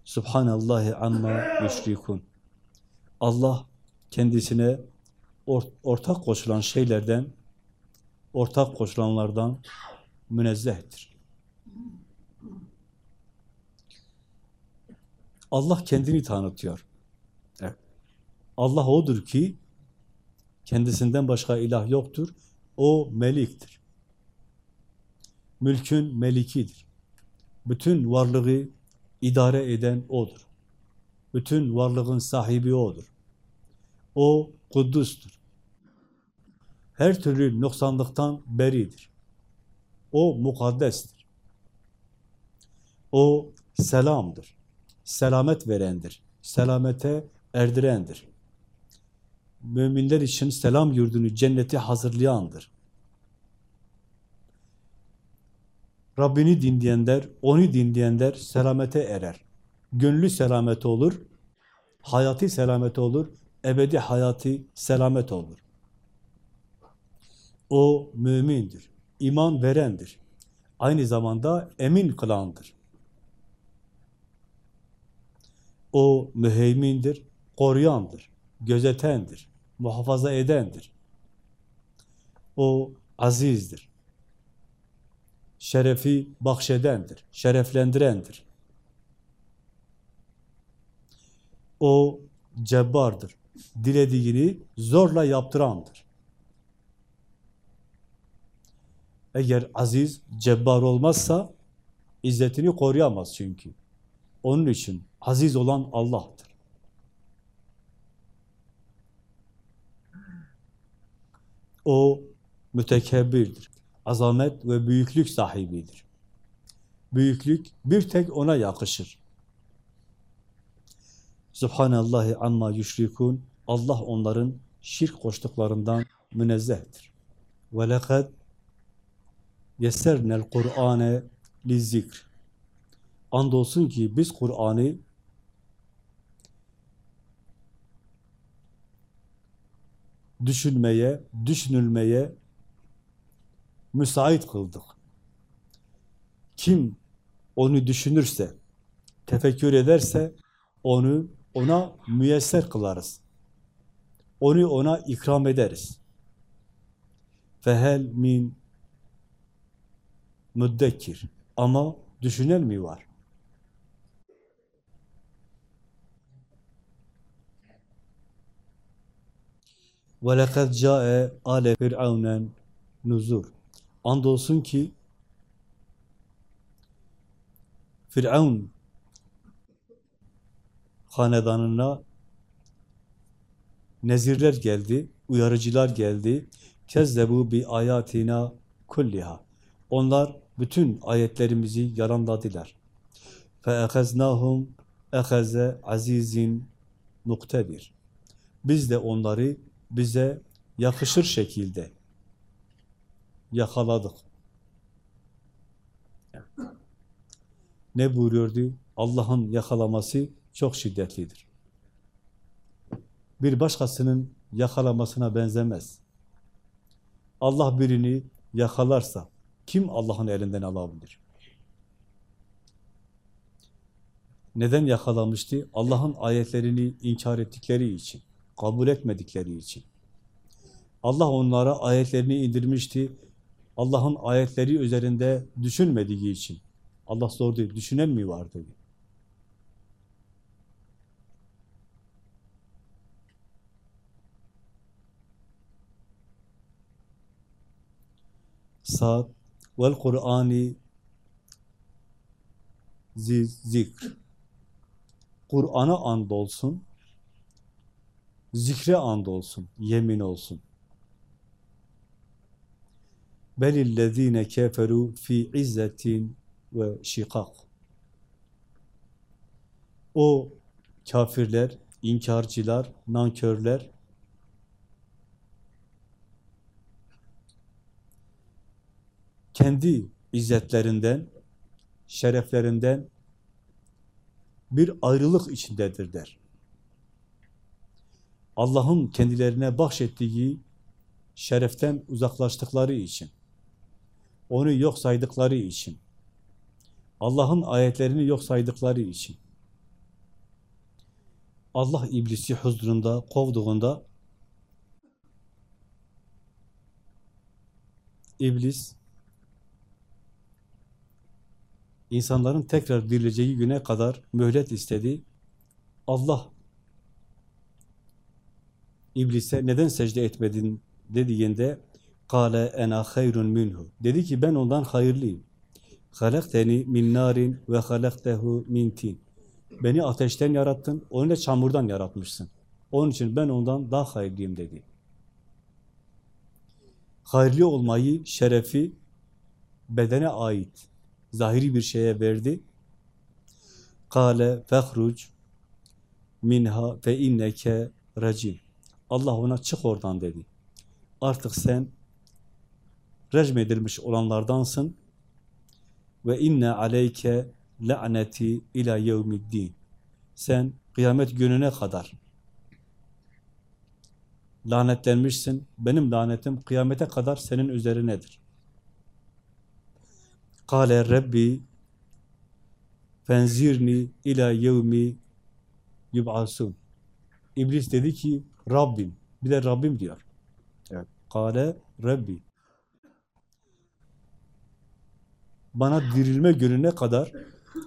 Subhanallahi amma yüşrikun. Allah kendisine ortak koşulan şeylerden, ortak koşulanlardan münezzehtir. Allah kendini tanıtıyor. Allah odur ki kendisinden başka ilah yoktur. O meliktir. Mülkün melikidir. Bütün varlığı idare eden O'dur. Bütün varlığın sahibi O'dur. O Kuddus'tur. Her türlü noksanlıktan beridir. O mukaddestir. O selamdır. Selamet verendir. Selamete erdirendir. Müminler için selam yurdunu, cenneti hazırlayandır. Rabbini dinleyenler, onu dinleyenler selamete erer. Gönlü selameti olur, hayatı selameti olur, ebedi hayatı selamet olur. O mümindir, iman verendir. Aynı zamanda emin kılandır. O müheymindir, koruyandır, gözetendir, muhafaza edendir. O azizdir. Şerefi bahşedendir, şereflendirendir. O cebbardır. Dilediğini zorla yaptırandır. Eğer aziz, cebbar olmazsa izzetini koruyamaz çünkü. Onun için aziz olan Allah'tır. O mütekebbirdir. Azamet ve büyüklük sahibidir. Büyüklük bir tek ona yakışır. Subhanallahi amma yüşrikun. Allah onların şirk koştuklarından münezzehtir. Ve lekad yessernel Kur'ane lizzikr. Andolsun ki biz Kur'an'ı düşünmeye, düşünülmeye müsait kıldık. Kim onu düşünürse, tefekkür ederse onu ona müyesser kılarız. Onu ona ikram ederiz. Fehel min müddekir. Ama düşünen mi var? وَلَقَدْ جَاءَ آلَ فِرْعَوْنًا nuzur. Andolsun ki Firavun hanedanına nezirler geldi, uyarıcılar geldi. Kezzebu bi ayatina kulliha. Onlar bütün ayetlerimizi yalanladılar. Fe ehaznahum ehaze azizin muktedir. Biz de onları bize yakışır şekilde yakaladık. Ne buyuruyordu? Allah'ın yakalaması çok şiddetlidir. Bir başkasının yakalamasına benzemez. Allah birini yakalarsa kim Allah'ın elinden alabilir? Neden yakalamıştı? Allah'ın ayetlerini inkar ettikleri için, kabul etmedikleri için. Allah onlara ayetlerini indirmişti. Allah'ın ayetleri üzerinde düşünmediği için. Allah sordu, düşünen mi var dedi. Sad vel Kur'ani zikr. Kur'an'a and olsun, zikre and olsun, yemin olsun. Belillezine keferu fi izzetin ve şikak. O kafirler, inkarcılar, nankörler kendi izzetlerinden, şereflerinden bir ayrılık içindedirler. Allah'ın kendilerine bahşettiği şereften uzaklaştıkları için, onu yok saydıkları için, Allah'ın ayetlerini yok saydıkları için, Allah iblisi huzurunda kovduğunda iblis insanların tekrar dirileceği güne kadar mühlet istedi. Allah iblise neden secde etmedin dediğinde kâle ena hayrun minhu. Dedi ki ben ondan hayırlıyım. halakteni min narin ve halaktehu min tin. Beni ateşten yarattın, onu da çamurdan yaratmışsın. Onun için ben ondan daha hayırlıyım dedi. Hayırlı olmayı, şerefi bedene ait zahiri bir şeye verdi. Kale fehruc minha fe inneke racim. Allah ona çık oradan dedi. Artık sen recm edilmiş olanlardansın ve inne aleyke la'neti ila yevmiddin. Sen kıyamet gününe kadar lanetlenmişsin. Benim lanetim kıyamete kadar senin üzerinedir. Kale Rabbi fenzirni ila yevmi yub'asun. İblis dedi ki Rabbim. Bir de Rabbim diyor. Evet. Kale Rabbi. Bana dirilme gününe kadar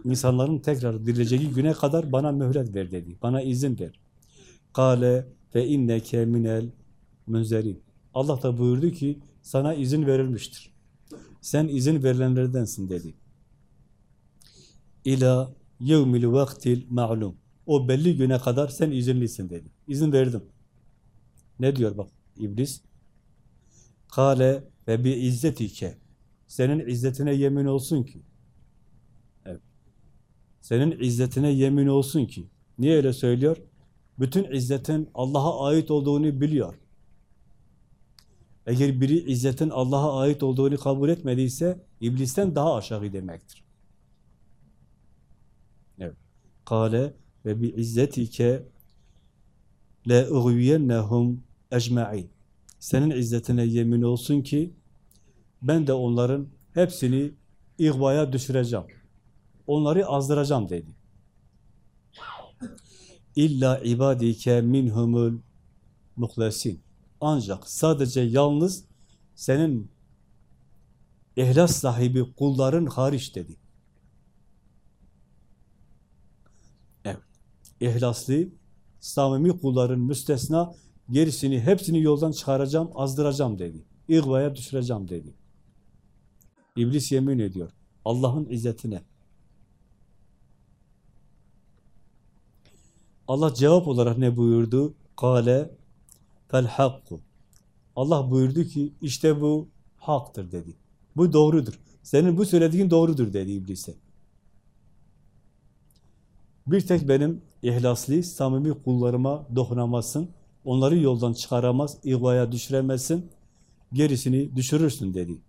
insanların tekrar dirileceği güne kadar bana mühlet ver dedi. Bana izin ver. Kale ve inneke minel münzerin. Allah da buyurdu ki sana izin verilmiştir. Sen izin verilenlerdensin dedi. İla yevmil vaktil ma'lum. O belli güne kadar sen izinlisin dedi. İzin verdim. Ne diyor bak iblis? Kale ve bi izzetike. Senin izzetine yemin olsun ki. Evet. Senin izzetine yemin olsun ki. Niye öyle söylüyor? Bütün izzetin Allah'a ait olduğunu biliyor. Eğer biri izzetin Allah'a ait olduğunu kabul etmediyse iblisten daha aşağı demektir. Evet. Kale ve bi izzetike le uğviyennehum ecma'in. Senin izzetine yemin olsun ki ben de onların hepsini ihvaya düşüreceğim. Onları azdıracağım dedi. İlla ibadike minhumul muhlesin. Ancak sadece yalnız senin ihlas sahibi kulların hariç dedi. Evet. İhlaslı, samimi kulların müstesna, gerisini, hepsini yoldan çıkaracağım, azdıracağım dedi. İğvaya düşüreceğim dedi. İblis yemin ediyor. Allah'ın izzetine. Allah cevap olarak ne buyurdu? Kale fel hakku. Allah buyurdu ki işte bu haktır dedi. Bu doğrudur. Senin bu söylediğin doğrudur dedi iblise. Bir tek benim ihlaslı, samimi kullarıma dokunamasın, onları yoldan çıkaramaz, igvaya düşüremezsin, gerisini düşürürsün dedi.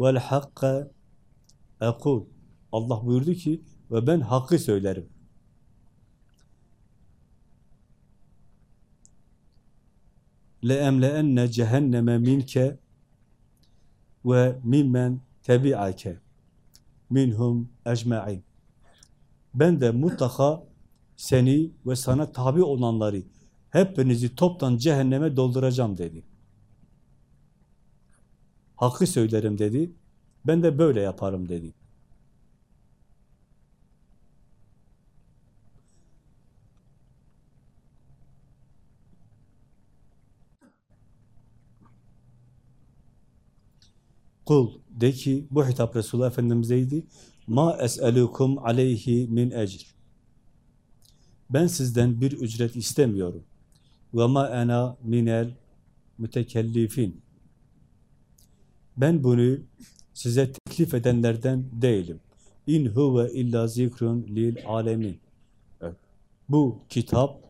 Vel hakka ekul. Allah buyurdu ki ve ben hakkı söylerim. Le emleenne cehenneme minke ve mimmen tebi'ake minhum ecma'in. Ben de mutlaka seni ve sana tabi olanları hepinizi toptan cehenneme dolduracağım dedi. Hakkı söylerim dedi. Ben de böyle yaparım dedi. Kul de ki bu hitap Resulullah Efendimiz'eydi. Ma es'elukum aleyhi min ecr. Ben sizden bir ücret istemiyorum. Ve ma ena minel mütekellifin. Ben bunu size teklif edenlerden değilim. İn huve illa zikrun lil alemin. Bu kitap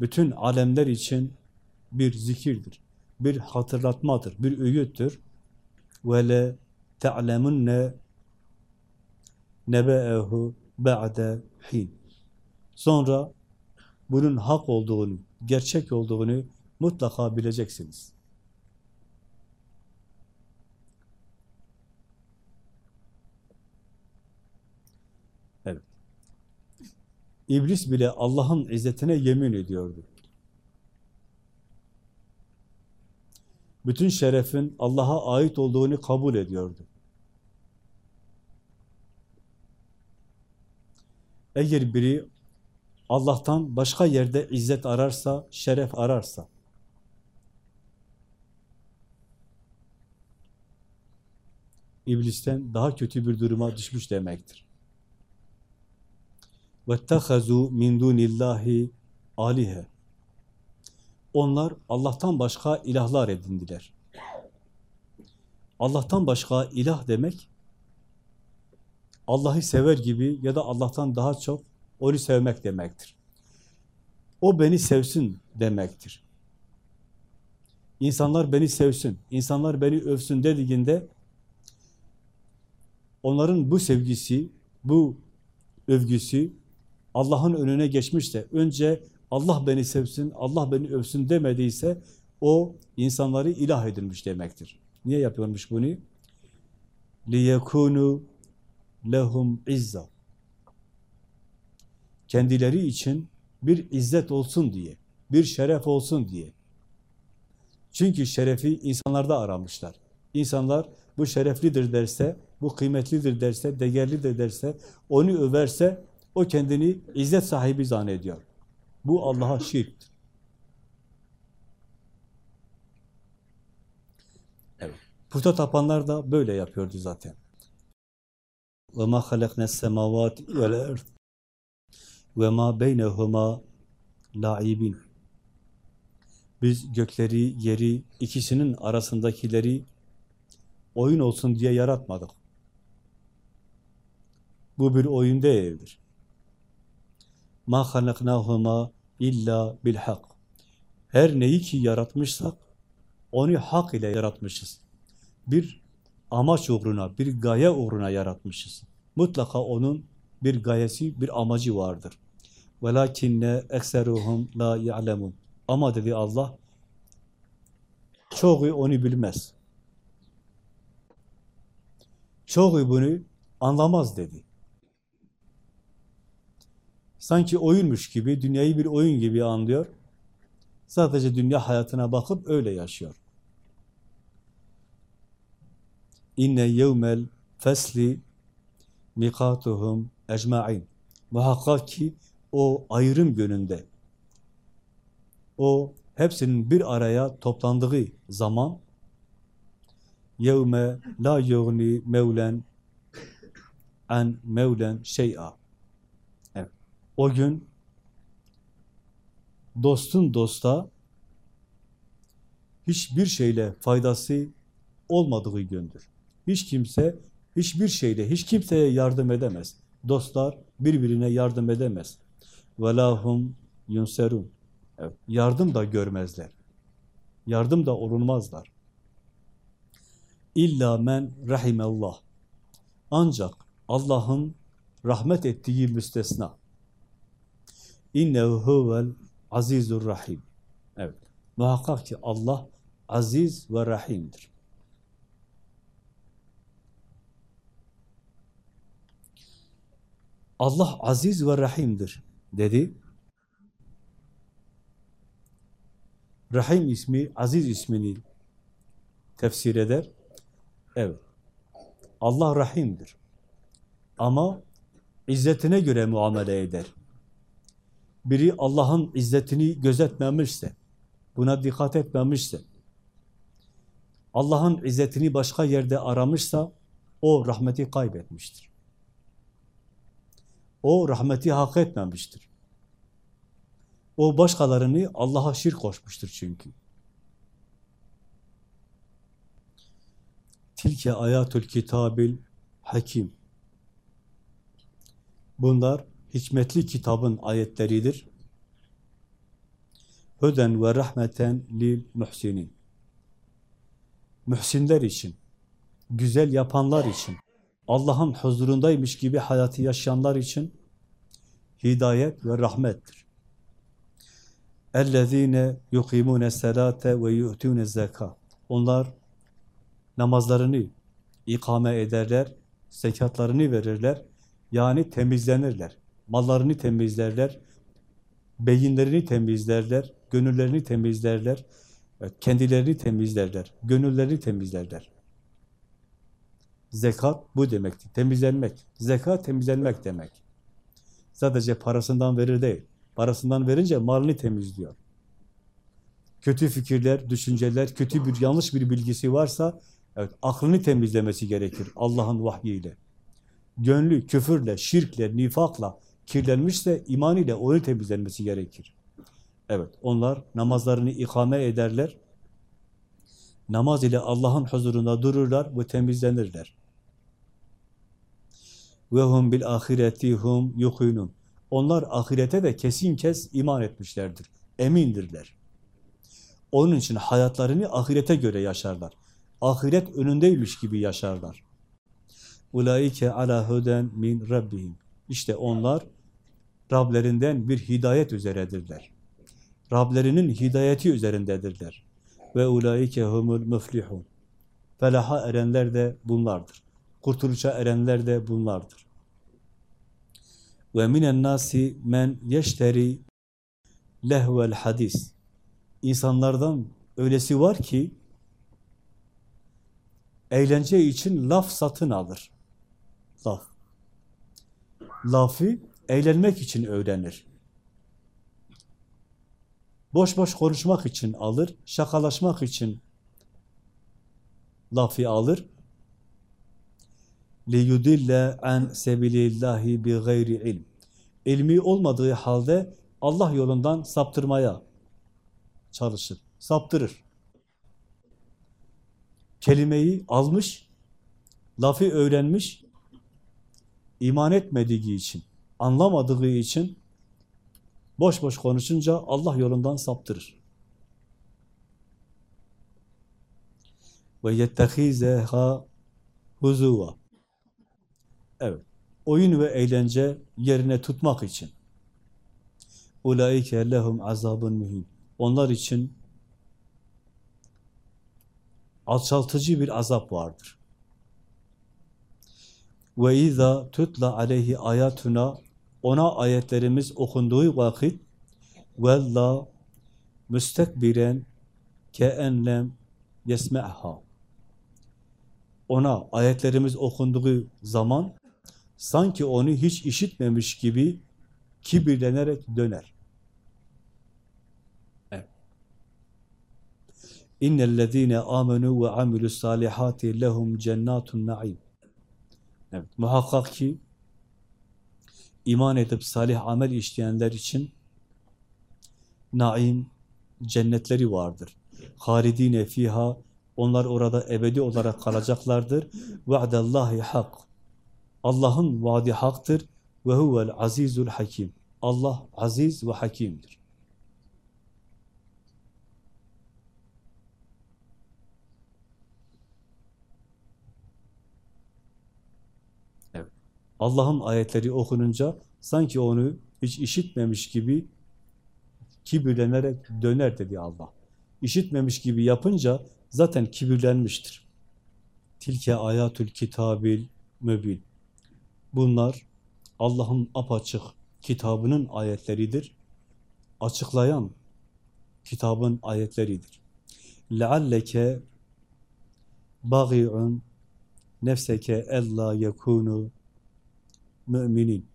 bütün alemler için bir zikirdir, bir hatırlatmadır, bir öğüttür ve le te'lemunne nebe'ehu ba'de hin. Sonra bunun hak olduğunu, gerçek olduğunu mutlaka bileceksiniz. Evet. İblis bile Allah'ın izzetine yemin ediyordu. bütün şerefin Allah'a ait olduğunu kabul ediyordu. Eğer biri Allah'tan başka yerde izzet ararsa, şeref ararsa, iblisten daha kötü bir duruma düşmüş demektir. وَاتَّخَذُوا مِنْ دُونِ اللّٰهِ alihe. Onlar Allah'tan başka ilahlar edindiler. Allah'tan başka ilah demek, Allah'ı sever gibi ya da Allah'tan daha çok onu sevmek demektir. O beni sevsin demektir. İnsanlar beni sevsin, insanlar beni övsün dediğinde onların bu sevgisi, bu övgüsü Allah'ın önüne geçmişse, önce Allah beni sevsin, Allah beni övsün demediyse o insanları ilah edilmiş demektir. Niye yapıyormuş bunu? لِيَكُونُوا lehum izza. Kendileri için bir izzet olsun diye, bir şeref olsun diye. Çünkü şerefi insanlarda aramışlar. İnsanlar bu şereflidir derse, bu kıymetlidir derse, değerlidir derse, onu överse o kendini izzet sahibi zannediyor. Bu Allah'a şirktir. Evet. Puta tapanlar da böyle yapıyordu zaten. Ve ma halaknes semavati vel erd ve ma beynehuma laibin. Biz gökleri, yeri, ikisinin arasındakileri oyun olsun diye yaratmadık. Bu bir oyun değildir. Ma halaknahuma illa bilhak. Her neyi ki yaratmışsak onu hak ile yaratmışız. Bir amaç uğruna, bir gaye uğruna yaratmışız. Mutlaka onun bir gayesi, bir amacı vardır. وَلَكِنَّ اَكْسَرُهُمْ لَا يَعْلَمُونَ Ama dedi Allah, çoğu onu bilmez. Çoğu bunu anlamaz dedi. Sanki oyunmuş gibi, dünyayı bir oyun gibi anlıyor. Sadece dünya hayatına bakıp öyle yaşıyor. İnne yevmel fesli mikatuhum ecma'in. Muhakkak ki o ayrım gününde, o hepsinin bir araya toplandığı zaman yevme la yugni mevlen an mevlen şey'a. Evet. O gün dostun dosta hiçbir şeyle faydası olmadığı gündür. Hiç kimse hiçbir şeyle hiç kimseye yardım edemez. Dostlar birbirine yardım edemez. Velahum yunserun. Evet, yardım da görmezler. Yardım da olunmazlar. İlla men rahimallah. Ancak Allah'ın rahmet ettiği müstesna. İnnehu huvel azizur rahim. Evet. Muhakkak ki Allah aziz ve rahimdir. Allah aziz ve rahimdir dedi. Rahim ismi, aziz ismini tefsir eder. Evet. Allah rahimdir. Ama izzetine göre muamele eder. Biri Allah'ın izzetini gözetmemişse, buna dikkat etmemişse, Allah'ın izzetini başka yerde aramışsa, o rahmeti kaybetmiştir. O rahmeti hak etmemiştir. O başkalarını Allah'a şirk koşmuştur çünkü. Tilke ayatül kitabil hakim. Bunlar hikmetli kitabın ayetleridir. Höden ve rahmeten lil muhsinin. Mühsinler için, güzel yapanlar için, Allah'ın huzurundaymış gibi hayatı yaşayanlar için hidayet ve rahmettir. اَلَّذ۪ينَ يُقِيمُونَ السَّلَاةَ وَيُؤْتُونَ الزَّكَاةِ Onlar namazlarını ikame ederler, zekatlarını verirler, yani temizlenirler, mallarını temizlerler, beyinlerini temizlerler, gönüllerini temizlerler, kendilerini temizlerler, gönüllerini temizlerler. Zekat bu demektir, temizlenmek. Zekat temizlenmek demek. Sadece parasından verir değil. Parasından verince malını temizliyor. Kötü fikirler, düşünceler, kötü bir yanlış bir bilgisi varsa Evet, aklını temizlemesi gerekir Allah'ın vahyiyle. Gönlü küfürle, şirkle, nifakla kirlenmişse iman ile onu temizlenmesi gerekir. Evet, onlar namazlarını ikame ederler. Namaz ile Allah'ın huzurunda dururlar ve temizlenirler. Ve hum bil ahireti hum yuqinun. Onlar ahirete de kesin kes iman etmişlerdir. Emindirler. Onun için hayatlarını ahirete göre yaşarlar. Ahiret önündeymiş gibi yaşarlar. Ulaike ala huden min rabbihim. İşte onlar Rablerinden bir hidayet üzeredirler. Rablerinin hidayeti üzerindedirler. Ve ulaike humul muflihun. Felaha erenler de bunlardır. Kurtuluşa erenler de bunlardır. Ve minen nasi men yeşteri lehvel hadis. İnsanlardan öylesi var ki eğlence için laf satın alır. Laf. Lafı eğlenmek için öğrenir. Boş boş konuşmak için alır, şakalaşmak için lafı alır. لِيُدِلَّ عَنْ سَبِلِ اللّٰهِ بِغَيْرِ ilm. İlmi olmadığı halde Allah yolundan saptırmaya çalışır, saptırır. Kelimeyi almış, lafı öğrenmiş, iman etmediği için, anlamadığı için boş boş konuşunca Allah yolundan saptırır. Ve yettehizeha huzuva. Evet. Oyun ve eğlence yerine tutmak için. Ulaike lehum azabun muhin. Onlar için alçaltıcı bir azap vardır. Ve izâ tutla aleyhi ayatuna ona ayetlerimiz okunduğu vakit vella müstekbiren keenlem yesme'ha ona ayetlerimiz okunduğu zaman sanki onu hiç işitmemiş gibi kibirlenerek döner. İnnellezîne âmenû ve amilus salihâti lehum cennâtun naim. Evet, muhakkak ki iman edip salih amel işleyenler için naim cennetleri vardır. Halidine fiha onlar orada ebedi olarak kalacaklardır. Va'dallahi hak. Allah'ın vaadi haktır. Ve huvel azizul hakim. Allah aziz ve hakimdir. Evet. Allah'ın ayetleri okununca sanki onu hiç işitmemiş gibi kibirlenerek döner dedi Allah. İşitmemiş gibi yapınca zaten kibirlenmiştir. Tilke ayatül kitabil mübin. Bunlar Allah'ın apaçık kitabının ayetleridir. Açıklayan kitabın ayetleridir. لَعَلَّكَ بَغِعٌ nefseke ella yekunu müminin.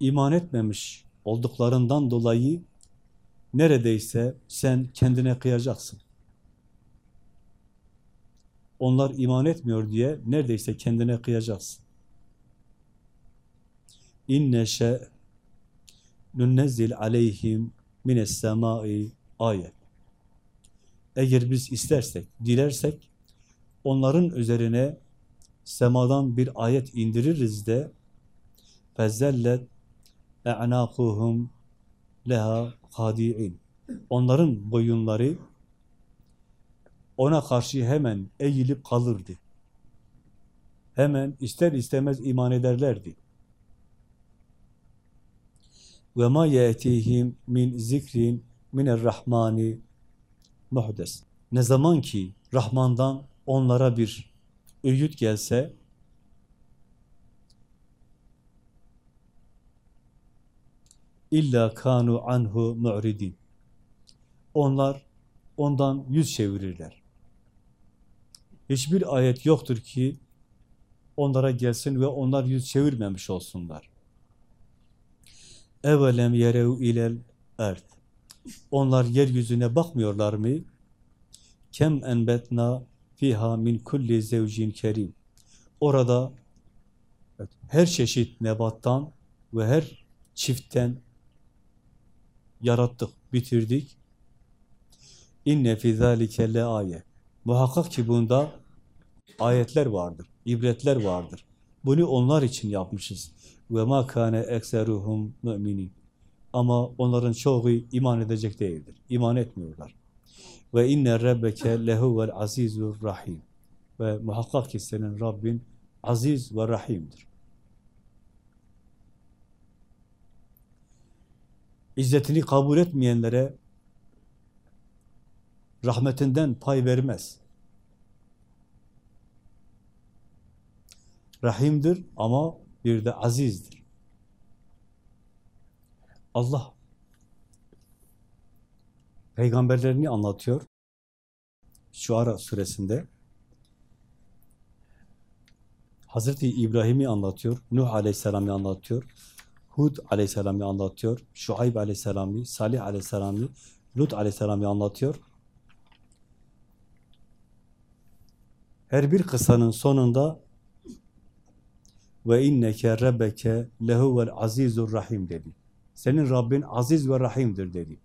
İman etmemiş olduklarından dolayı neredeyse sen kendine kıyacaksın. Onlar iman etmiyor diye neredeyse kendine kıyacaksın. İnne şe nunnezzil aleyhim mines semai ayet. Eğer biz istersek, dilersek onların üzerine semadan bir ayet indiririz de fezzellet e'nakuhum leha hadi'in. Onların boyunları ona karşı hemen eğilip kalırdı. Hemen ister istemez iman ederlerdi. Ve ma yetihim min zikrin minel rahmani muhdes. Ne zaman ki Rahman'dan onlara bir öğüt gelse illa kanu anhu mu'ridin. Onlar ondan yüz çevirirler. Hiçbir ayet yoktur ki onlara gelsin ve onlar yüz çevirmemiş olsunlar. Evelem yerev ilel erd. Onlar yeryüzüne bakmıyorlar mı? kem enbetna fiha min kulli zevcin kerim. Orada her çeşit nebattan ve her çiftten yarattık, bitirdik. İnne fi zalike le ayet. Muhakkak ki bunda ayetler vardır, ibretler vardır. Bunu onlar için yapmışız. Ve ma kane ekseruhum müminin. Ama onların çoğu iman edecek değildir. İman etmiyorlar. Ve inne rabbeke lehuvel azizur rahim. Ve muhakkak ki senin Rabbin aziz ve rahimdir. İzzetini kabul etmeyenlere rahmetinden pay vermez. Rahimdir ama bir de azizdir. Allah peygamberlerini anlatıyor. Şuara suresinde. Hazreti İbrahim'i anlatıyor, Nuh Aleyhisselam'ı anlatıyor, Hud Aleyhisselam'ı anlatıyor, Şuayb Aleyhisselam'ı, Salih Aleyhisselam'ı, Lut Aleyhisselam'ı anlatıyor. Her bir kısanın sonunda ve inneke rabbeke lehuvel azizur rahim dedi. Senin Rabbin aziz ve rahimdir dedi.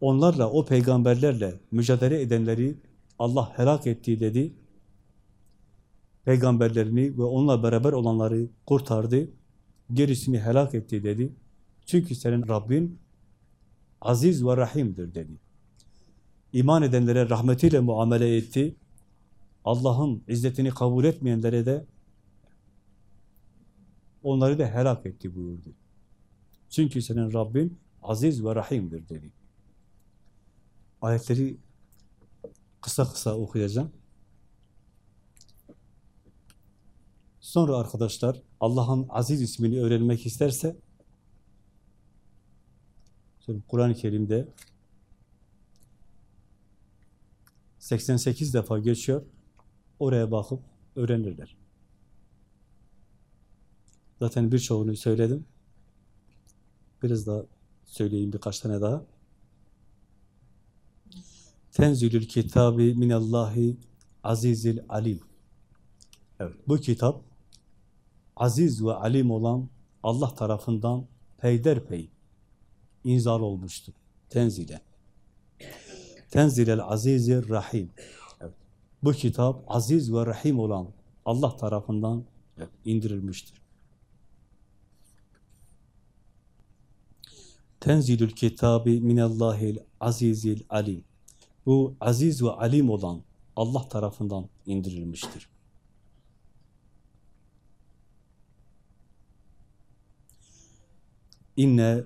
Onlarla, o peygamberlerle mücadele edenleri Allah helak etti dedi. Peygamberlerini ve onunla beraber olanları kurtardı. Gerisini helak etti dedi. Çünkü senin Rabbin aziz ve rahimdir dedi. İman edenlere rahmetiyle muamele etti. Allah'ın izzetini kabul etmeyenlere de onları da helak etti buyurdu. Çünkü senin Rabbin aziz ve rahimdir dedi. Ayetleri kısa kısa okuyacağım. Sonra arkadaşlar Allah'ın aziz ismini öğrenmek isterse Kur'an-ı Kerim'de 88 defa geçiyor. Oraya bakıp öğrenirler. Zaten birçoğunu söyledim. Biraz daha söyleyeyim birkaç tane daha. Tenzülül kitabi minallahi azizil alim. Evet, bu kitap aziz ve alim olan Allah tarafından peyderpey inzal olmuştur. Tenzile. Tenzilel azizir rahim. Bu kitap aziz ve rahim olan Allah tarafından indirilmiştir. Tenzilül kitabi minallahil azizil alim. Bu aziz ve alim olan Allah tarafından indirilmiştir. İnne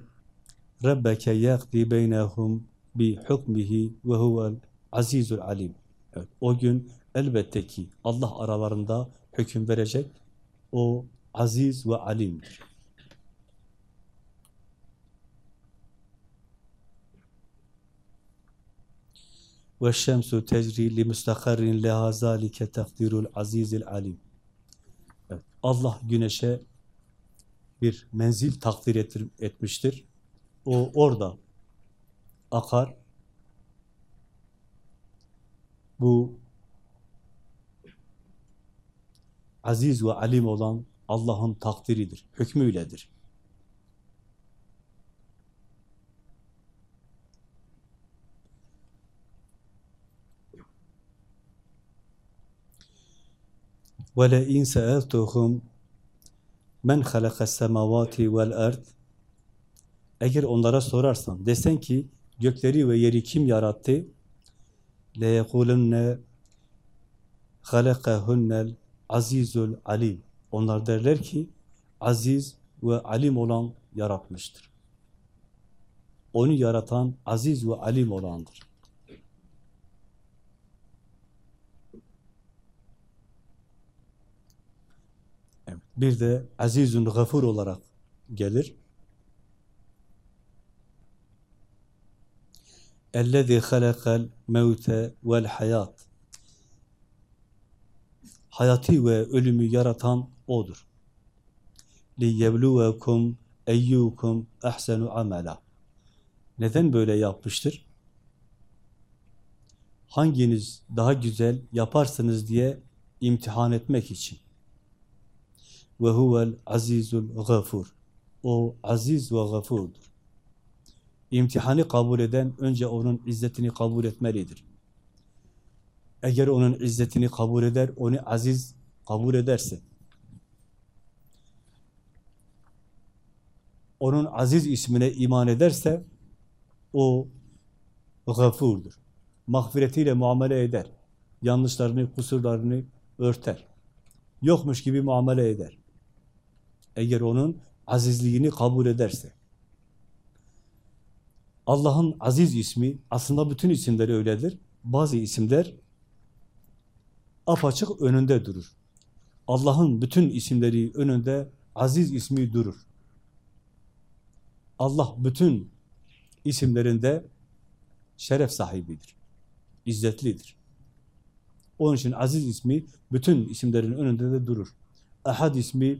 Rabbeke yakdi beynehum bi hukmihi ve huvel azizul alim. Evet, o gün elbette ki Allah aralarında hüküm verecek. O aziz ve alimdir. Ve şemsu tecri li müstakarrin leha zalike takdirul azizil alim. Evet, Allah güneşe bir menzil takdir etmiştir. O orada akar Bu aziz ve alim olan Allah'ın takdiridir, hükmüyledir. وَلَئِنْ سَأَلْتُهُمْ مَنْ خَلَقَ السَّمَوَاتِ وَالْأَرْضِ Eğer onlara sorarsan, desen ki gökleri ve yeri kim yarattı? لَيَقُولُنَّ خَلَقَهُنَّ azizul alim. Onlar derler ki aziz ve alim olan yaratmıştır. Onu yaratan aziz ve alim olandır. Evet. Bir de azizun gafur olarak gelir. اَلَّذِي خَلَقَ الْمَوْتَ وَالْحَيَاتِ Hayatı ve ölümü yaratan O'dur. لِيَبْلُوَكُمْ اَيُّكُمْ اَحْسَنُ amela. Neden böyle yapmıştır? hanginiz daha güzel yaparsınız diye imtihan etmek için. Ve huvel azizul gafur. O aziz ve gafurdur. İmtihanı kabul eden önce onun izzetini kabul etmelidir. Eğer onun izzetini kabul eder, onu aziz kabul ederse, onun aziz ismine iman ederse, o gafurdur. Mağfiretiyle muamele eder. Yanlışlarını, kusurlarını örter. Yokmuş gibi muamele eder. Eğer onun azizliğini kabul ederse. Allah'ın aziz ismi, aslında bütün isimleri öyledir. Bazı isimler apaçık önünde durur. Allah'ın bütün isimleri önünde aziz ismi durur. Allah bütün isimlerinde şeref sahibidir. İzzetlidir. Onun için aziz ismi bütün isimlerin önünde de durur. Ahad ismi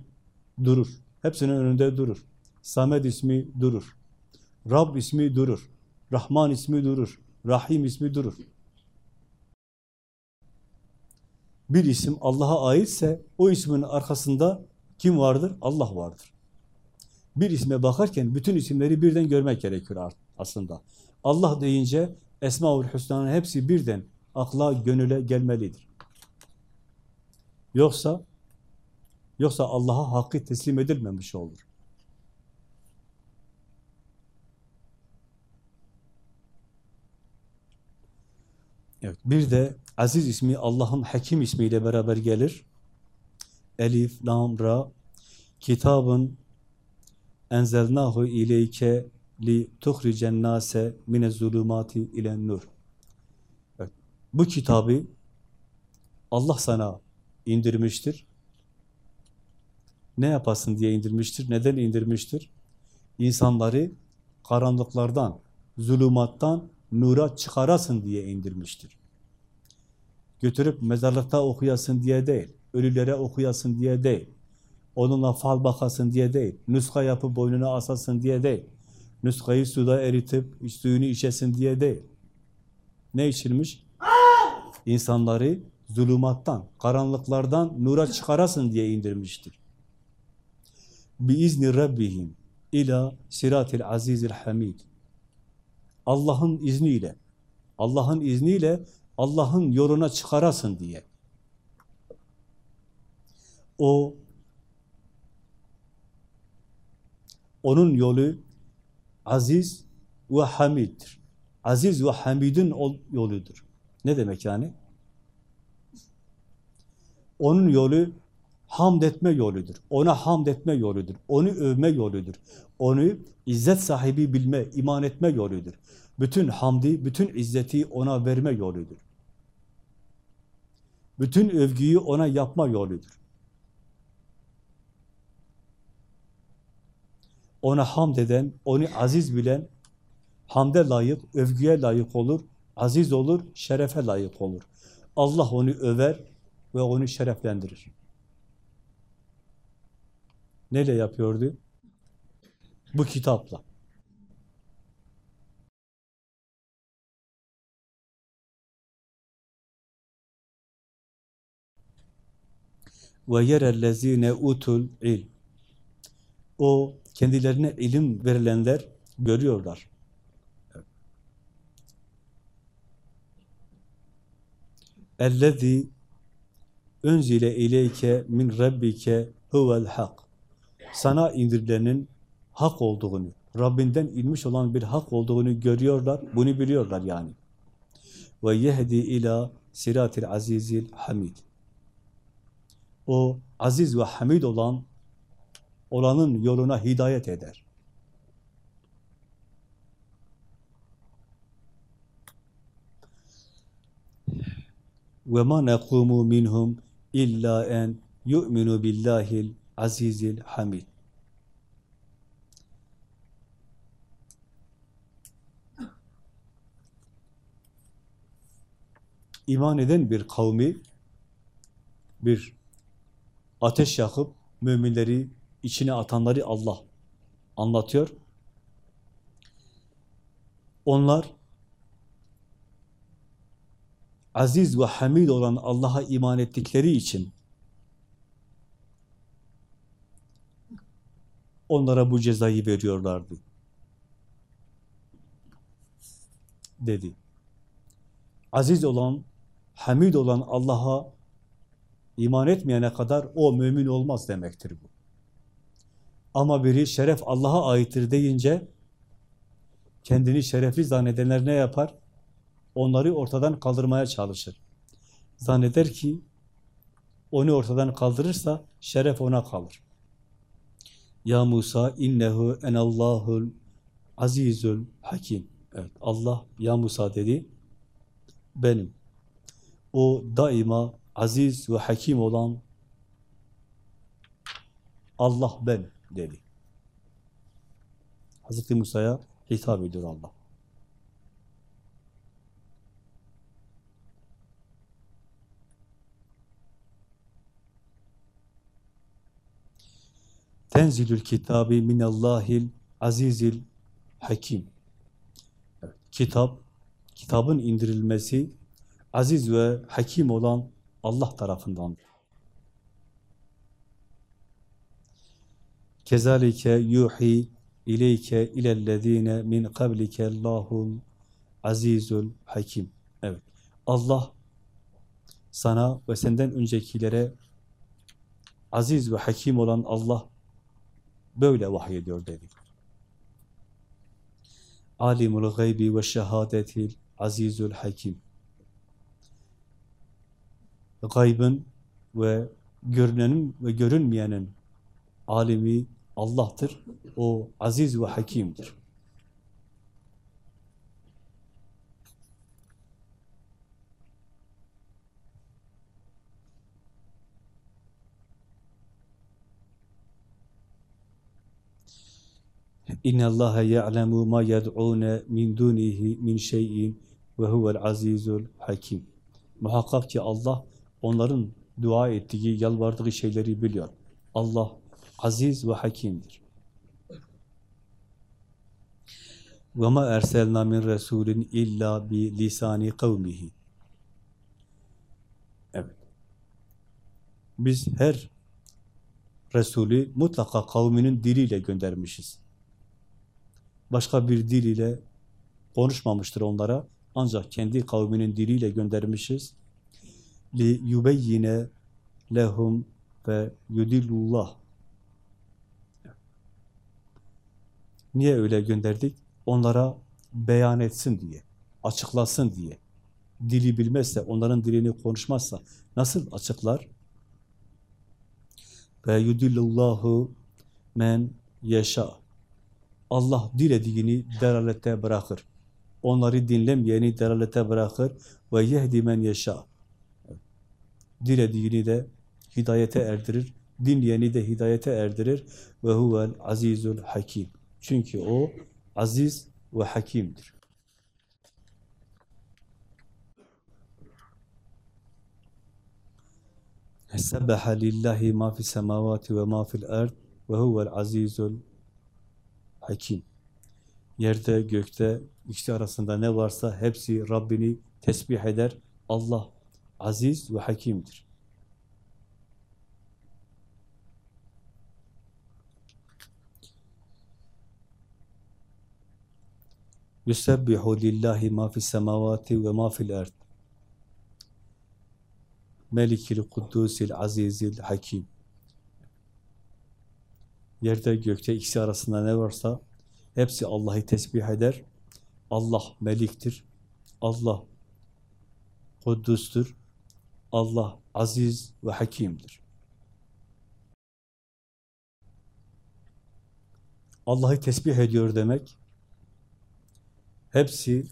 durur. Hepsinin önünde durur. Samed ismi durur. Rab ismi durur. Rahman ismi durur. Rahim ismi durur. Bir isim Allah'a aitse o ismin arkasında kim vardır? Allah vardır. Bir isme bakarken bütün isimleri birden görmek gerekiyor aslında. Allah deyince Esma-ül Hüsna'nın hepsi birden akla, gönüle gelmelidir. Yoksa yoksa Allah'a hakkı teslim edilmemiş olur. Evet, bir de aziz ismi Allah'ın hakim ismiyle beraber gelir. Elif, lam, ra, kitabın enzelnahu ileyke li tuhricen nase mine zulumati ilen nur. Evet, bu kitabı Allah sana indirmiştir. Ne yapasın diye indirmiştir? Neden indirmiştir? İnsanları karanlıklardan, zulümattan nura çıkarasın diye indirmiştir. Götürüp mezarlıkta okuyasın diye değil, ölülere okuyasın diye değil, onunla fal bakasın diye değil, nuska yapıp boynuna asasın diye değil, nuskayı suda eritip suyunu içesin diye değil. Ne içilmiş? İnsanları zulümattan, karanlıklardan nura çıkarasın diye indirmiştir. Biizni Rabbihim ila siratil azizil hamid. Allah'ın izniyle, Allah'ın izniyle Allah'ın yoluna çıkarasın diye. O onun yolu aziz ve hamiddir. Aziz ve hamidin yoludur. Ne demek yani? Onun yolu hamd etme yoludur. Ona hamd etme yoludur. Onu övme yoludur. Onu izzet sahibi bilme, iman etme yoludur. Bütün hamdi, bütün izzeti ona verme yoludur. Bütün övgüyü ona yapma yoludur. Ona hamd eden, onu aziz bilen, hamde layık, övgüye layık olur, aziz olur, şerefe layık olur. Allah onu över ve onu şereflendirir. Neyle yapıyordu? Bu kitapla. ve yerellezine utul ilm. O kendilerine ilim verilenler görüyorlar. Ellezî önzile ileyke min rabbike huvel hak. Sana indirilenin hak olduğunu, Rabbinden inmiş olan bir hak olduğunu görüyorlar, bunu biliyorlar yani. Ve yehdi ila siratil azizil hamid. O aziz ve hamid olan olanın yoluna hidayet eder. Ve ma nekumu minhum illa en yu'minu billahil azizil hamid. İman eden bir kavmi bir ateş yakıp müminleri içine atanları Allah anlatıyor. Onlar aziz ve hamid olan Allah'a iman ettikleri için onlara bu cezayı veriyorlardı. Dedi. Aziz olan, hamid olan Allah'a iman etmeyene kadar o mümin olmaz demektir bu. Ama biri şeref Allah'a aittir deyince kendini şerefli zannedenler ne yapar? Onları ortadan kaldırmaya çalışır. Zanneder ki onu ortadan kaldırırsa şeref ona kalır. Ya Musa innehu enallahul azizül hakim. Evet Allah ya Musa dedi. Benim. O daima aziz ve hakim olan Allah ben dedi. Hazreti Musa'ya hitap ediyor Allah. Tenzilül kitabi minallahil azizil hakim. Kitap, kitabın indirilmesi aziz ve hakim olan Allah tarafındandır. Kezalike yuhi ileyke ilellezine min kablike Allahul azizul hakim. Evet. Allah sana ve senden öncekilere aziz ve hakim olan Allah böyle vahyediyor dedi. Alimul gaybi ve şehadetil azizul hakim. Gaybın ve görünenin ve görünmeyenin alimi Allah'tır. O aziz ve hakimdir. İnna Allah ya'lemu ma yed'un min dunihi min şey'in ve huvel azizul hakim. Muhakkak ki Allah onların dua ettiği, yalvardığı şeyleri biliyor. Allah aziz ve hakimdir. Erselna min rasulin illa bi lisani kavmihi. Evet. Biz her Resulü mutlaka kavminin diliyle göndermişiz. Başka bir dil ile konuşmamıştır onlara. Ancak kendi kavminin diliyle göndermişiz. Li yubeyyine lehum ve yudillullah. Niye öyle gönderdik? Onlara beyan etsin diye, açıklasın diye. Dili bilmezse, onların dilini konuşmazsa nasıl açıklar? Ve yudillullahu men yeşâ. Allah dilediğini delalete bırakır. Onları dinlemeyeni delalete bırakır. Ve yehdi men yeşâ. Dilediğini de hidayete erdirir. Dinleyeni de hidayete erdirir. Ve huvel azizul hakim. Çünkü o aziz ve hakimdir. Sebbaha lillahi ma fi semavati ve ma fil ard ve huvel azizul hakim. Yerde, gökte, ikisi arasında ne varsa hepsi Rabbini tesbih eder. Allah aziz ve hakimdir. Yusebbihu lillahi ma fis semavati ve ma fil ard. Melikil Kuddusil Azizil Hakim. Yerde gökte ikisi arasında ne varsa hepsi Allah'ı tesbih eder. Allah meliktir. Allah Kuddustur. Allah aziz ve hakimdir. Allah'ı tesbih ediyor demek, hepsi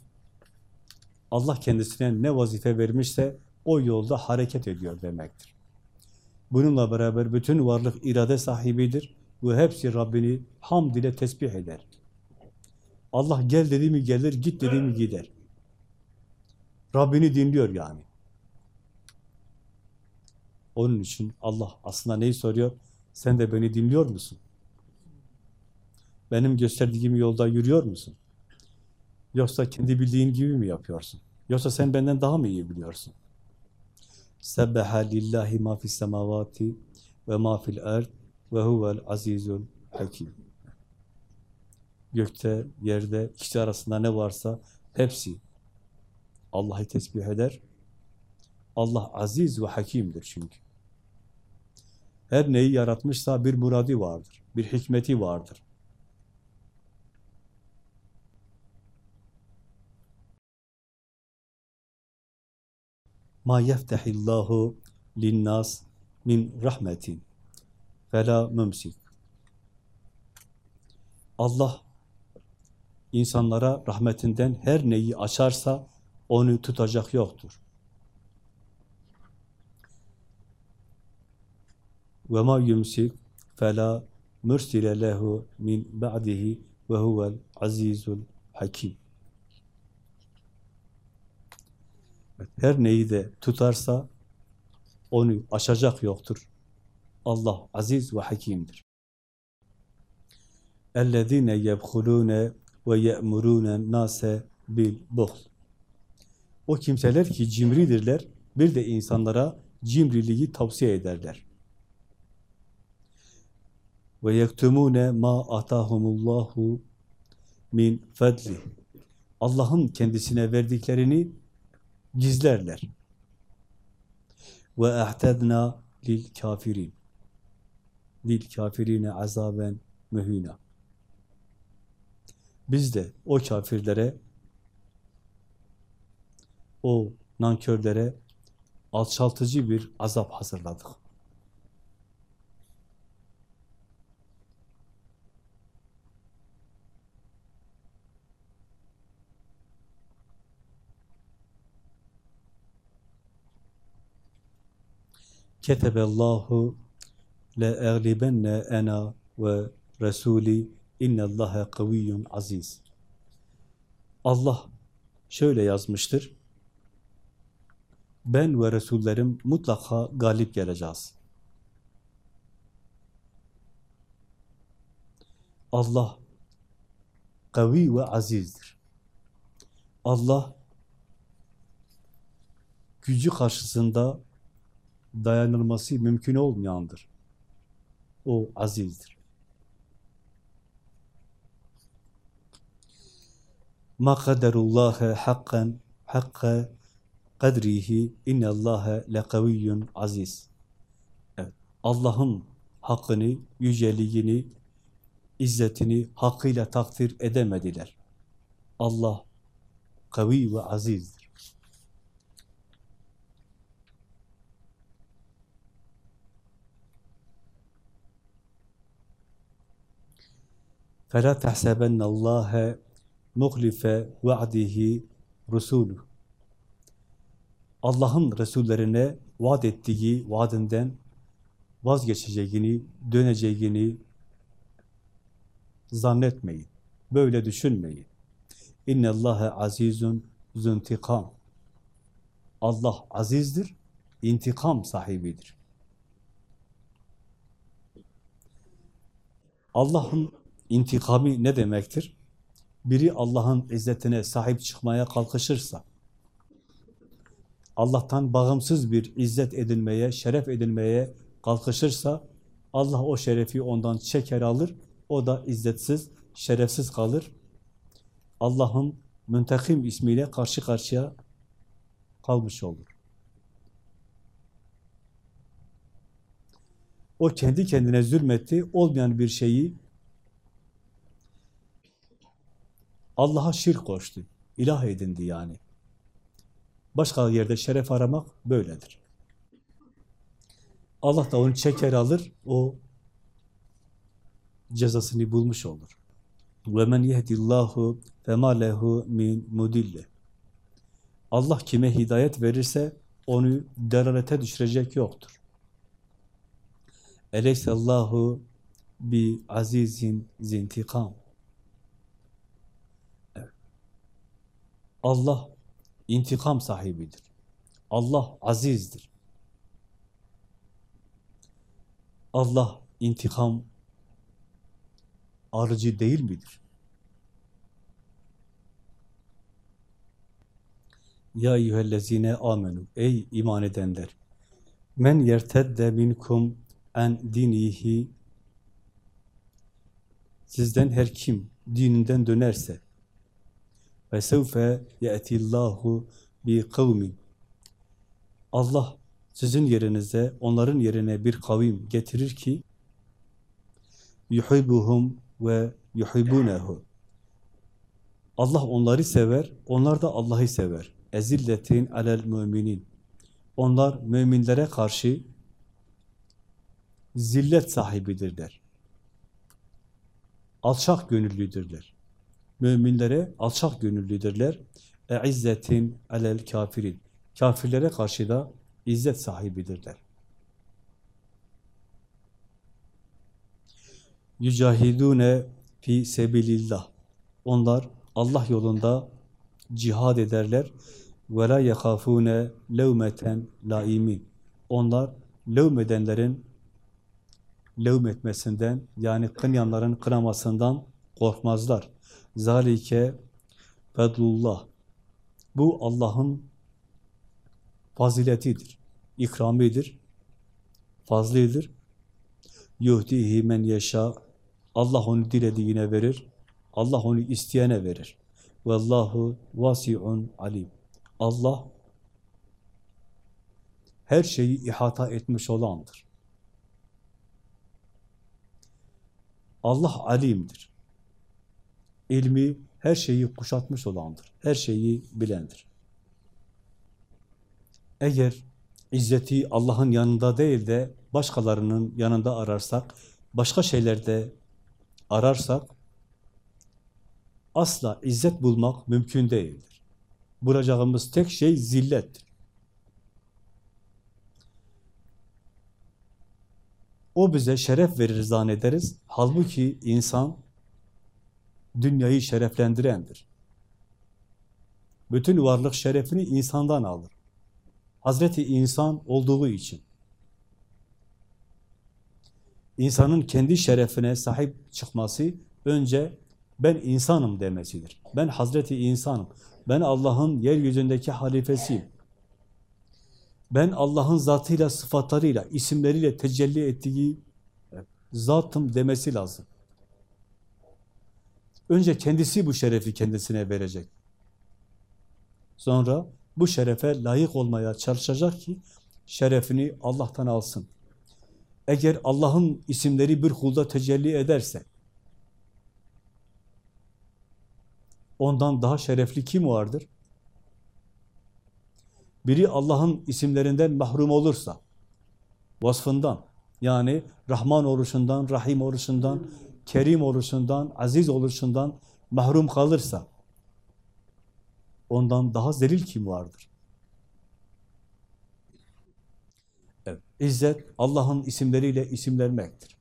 Allah kendisine ne vazife vermişse o yolda hareket ediyor demektir. Bununla beraber bütün varlık irade sahibidir ve hepsi Rabbini hamd ile tesbih eder. Allah gel dedi mi gelir, git dedi mi gider. Rabbini dinliyor yani. Onun için Allah aslında neyi soruyor? Sen de beni dinliyor musun? Benim gösterdiğim yolda yürüyor musun? Yoksa kendi bildiğin gibi mi yapıyorsun? Yoksa sen benden daha mı iyi biliyorsun? Sebbeha lillahi ma fis semavati ve ma fil erd ve huvel azizul hakim. Gökte, yerde, ikisi arasında ne varsa hepsi Allah'ı tesbih eder. Allah aziz ve hakimdir çünkü. Her neyi yaratmışsa bir muradi vardır, bir hikmeti vardır. Ma yeftehillahu linnas min rahmetin fela mumsik. Allah insanlara rahmetinden her neyi açarsa onu tutacak yoktur. Ve ma yumsik fela mursile lehu min ba'dihi ve huvel azizul hakim. Her neyi de tutarsa onu aşacak yoktur. Allah aziz ve hakimdir. اَلَّذ۪ينَ يَبْخُلُونَ وَيَأْمُرُونَ النَّاسَ بِالْبُخْلِ O kimseler ki cimridirler, bir de insanlara cimriliği tavsiye ederler. وَيَكْتُمُونَ مَا أَتَاهُمُ اللّٰهُ min fadli. Allah'ın kendisine verdiklerini gizlerler. Ve ahtedna lil kafirin. Lil kafirine azaben mühina. Biz de o kafirlere, o nankörlere alçaltıcı bir azap hazırladık. Ketebellahu le eglibenne ena ve resuli innallâhe kaviyyun aziz. Allah şöyle yazmıştır. Ben ve Resullerim mutlaka galip geleceğiz. Allah kavi ve azizdir. Allah gücü karşısında dayanılması mümkün olmayandır. O azizdir. Ma kaderullâhe hakkan hakka kadrihi innallâhe lekaviyyun aziz. Evet. Allah'ın hakkını, yüceliğini, izzetini hakkıyla takdir edemediler. Allah kavi ve azizdir. فَلَا تَحْسَبَنَّ اللّٰهَ مُخْلِفَ وَعْدِهِ رُسُولُهُ Allah'ın Resullerine vaat ettiği vaadinden vazgeçeceğini, döneceğini zannetmeyin. Böyle düşünmeyin. İnne Allahe azizun zuntikam. Allah azizdir, intikam sahibidir. Allah'ın intikami ne demektir? Biri Allah'ın izzetine sahip çıkmaya kalkışırsa, Allah'tan bağımsız bir izzet edilmeye, şeref edilmeye kalkışırsa, Allah o şerefi ondan çeker alır, o da izzetsiz, şerefsiz kalır. Allah'ın müntekim ismiyle karşı karşıya kalmış olur. O kendi kendine zulmetti, olmayan bir şeyi Allah'a şirk koştu, ilah edindi yani. Başka yerde şeref aramak böyledir. Allah da onu çeker alır, o cezasını bulmuş olur. وَمَنْ يَهْدِ اللّٰهُ فَمَا لَهُ مِنْ مُدِلِّ Allah kime hidayet verirse onu delalete düşürecek yoktur. Eleysallahu bi azizin zintikam. Allah intikam sahibidir. Allah azizdir. Allah intikam arıcı değil midir? Ya eyyühellezine amenu. Ey iman edenler. Men yertedde minkum en dinihi Sizden her kim dininden dönerse ve sevfe ye'tillahu bi kavmin Allah sizin yerinize, onların yerine bir kavim getirir ki yuhibbuhum ve yuhibbunehu Allah onları sever, onlar da Allah'ı sever. Ezilletin alel müminin. Onlar müminlere karşı zillet sahibidirler. Alçak gönüllüdürler. Müminlere alçak gönüllüdürler. E'izzetin alel kafirin. Kafirlere karşı da izzet sahibidirler. Yücahidune fi sebilillah. Onlar Allah yolunda cihad ederler. Ve la yekafune levmeten laimin. Onlar levmedenlerin levmetmesinden yani kınayanların kınamasından korkmazlar. Zalike fedlullah. Bu Allah'ın faziletidir, ikramidir, fazlidir. Yuhdihi men yeşâ. Allah onu dilediğine verir. Allah onu isteyene verir. Vallahu vasiun alim. Allah her şeyi ihata etmiş olandır. Allah alimdir. İlmi her şeyi kuşatmış olandır. Her şeyi bilendir. Eğer izzeti Allah'ın yanında değil de başkalarının yanında ararsak, başka şeylerde ararsak, asla izzet bulmak mümkün değildir. Bulacağımız tek şey zillettir. O bize şeref verir zannederiz. Halbuki insan dünyayı şereflendirendir. Bütün varlık şerefini insandan alır. Hazreti insan olduğu için. İnsanın kendi şerefine sahip çıkması önce ben insanım demesidir. Ben Hazreti insanım. Ben Allah'ın yeryüzündeki halifesiyim. Ben Allah'ın zatıyla, sıfatlarıyla, isimleriyle tecelli ettiği zatım demesi lazım. Önce kendisi bu şerefi kendisine verecek. Sonra bu şerefe layık olmaya çalışacak ki şerefini Allah'tan alsın. Eğer Allah'ın isimleri bir kulda tecelli ederse ondan daha şerefli kim vardır? Biri Allah'ın isimlerinden mahrum olursa, vasfından, yani Rahman oluşundan, Rahim oluşundan, Kerim oluşundan, Aziz oluşundan mahrum kalırsa, ondan daha zelil kim vardır? Evet, İzzet, Allah'ın isimleriyle isimlenmektir.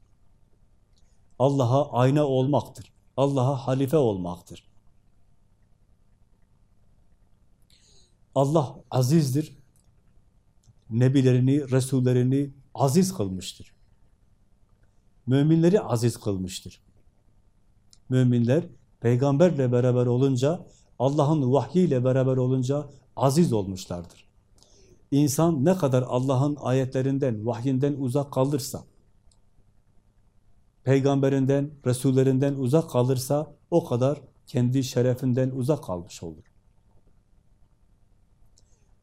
Allah'a ayna olmaktır. Allah'a halife olmaktır. Allah azizdir. Nebilerini, Resullerini aziz kılmıştır. Müminleri aziz kılmıştır. Müminler peygamberle beraber olunca, Allah'ın vahyiyle beraber olunca aziz olmuşlardır. İnsan ne kadar Allah'ın ayetlerinden, vahyinden uzak kalırsa, peygamberinden, Resullerinden uzak kalırsa o kadar kendi şerefinden uzak kalmış olur.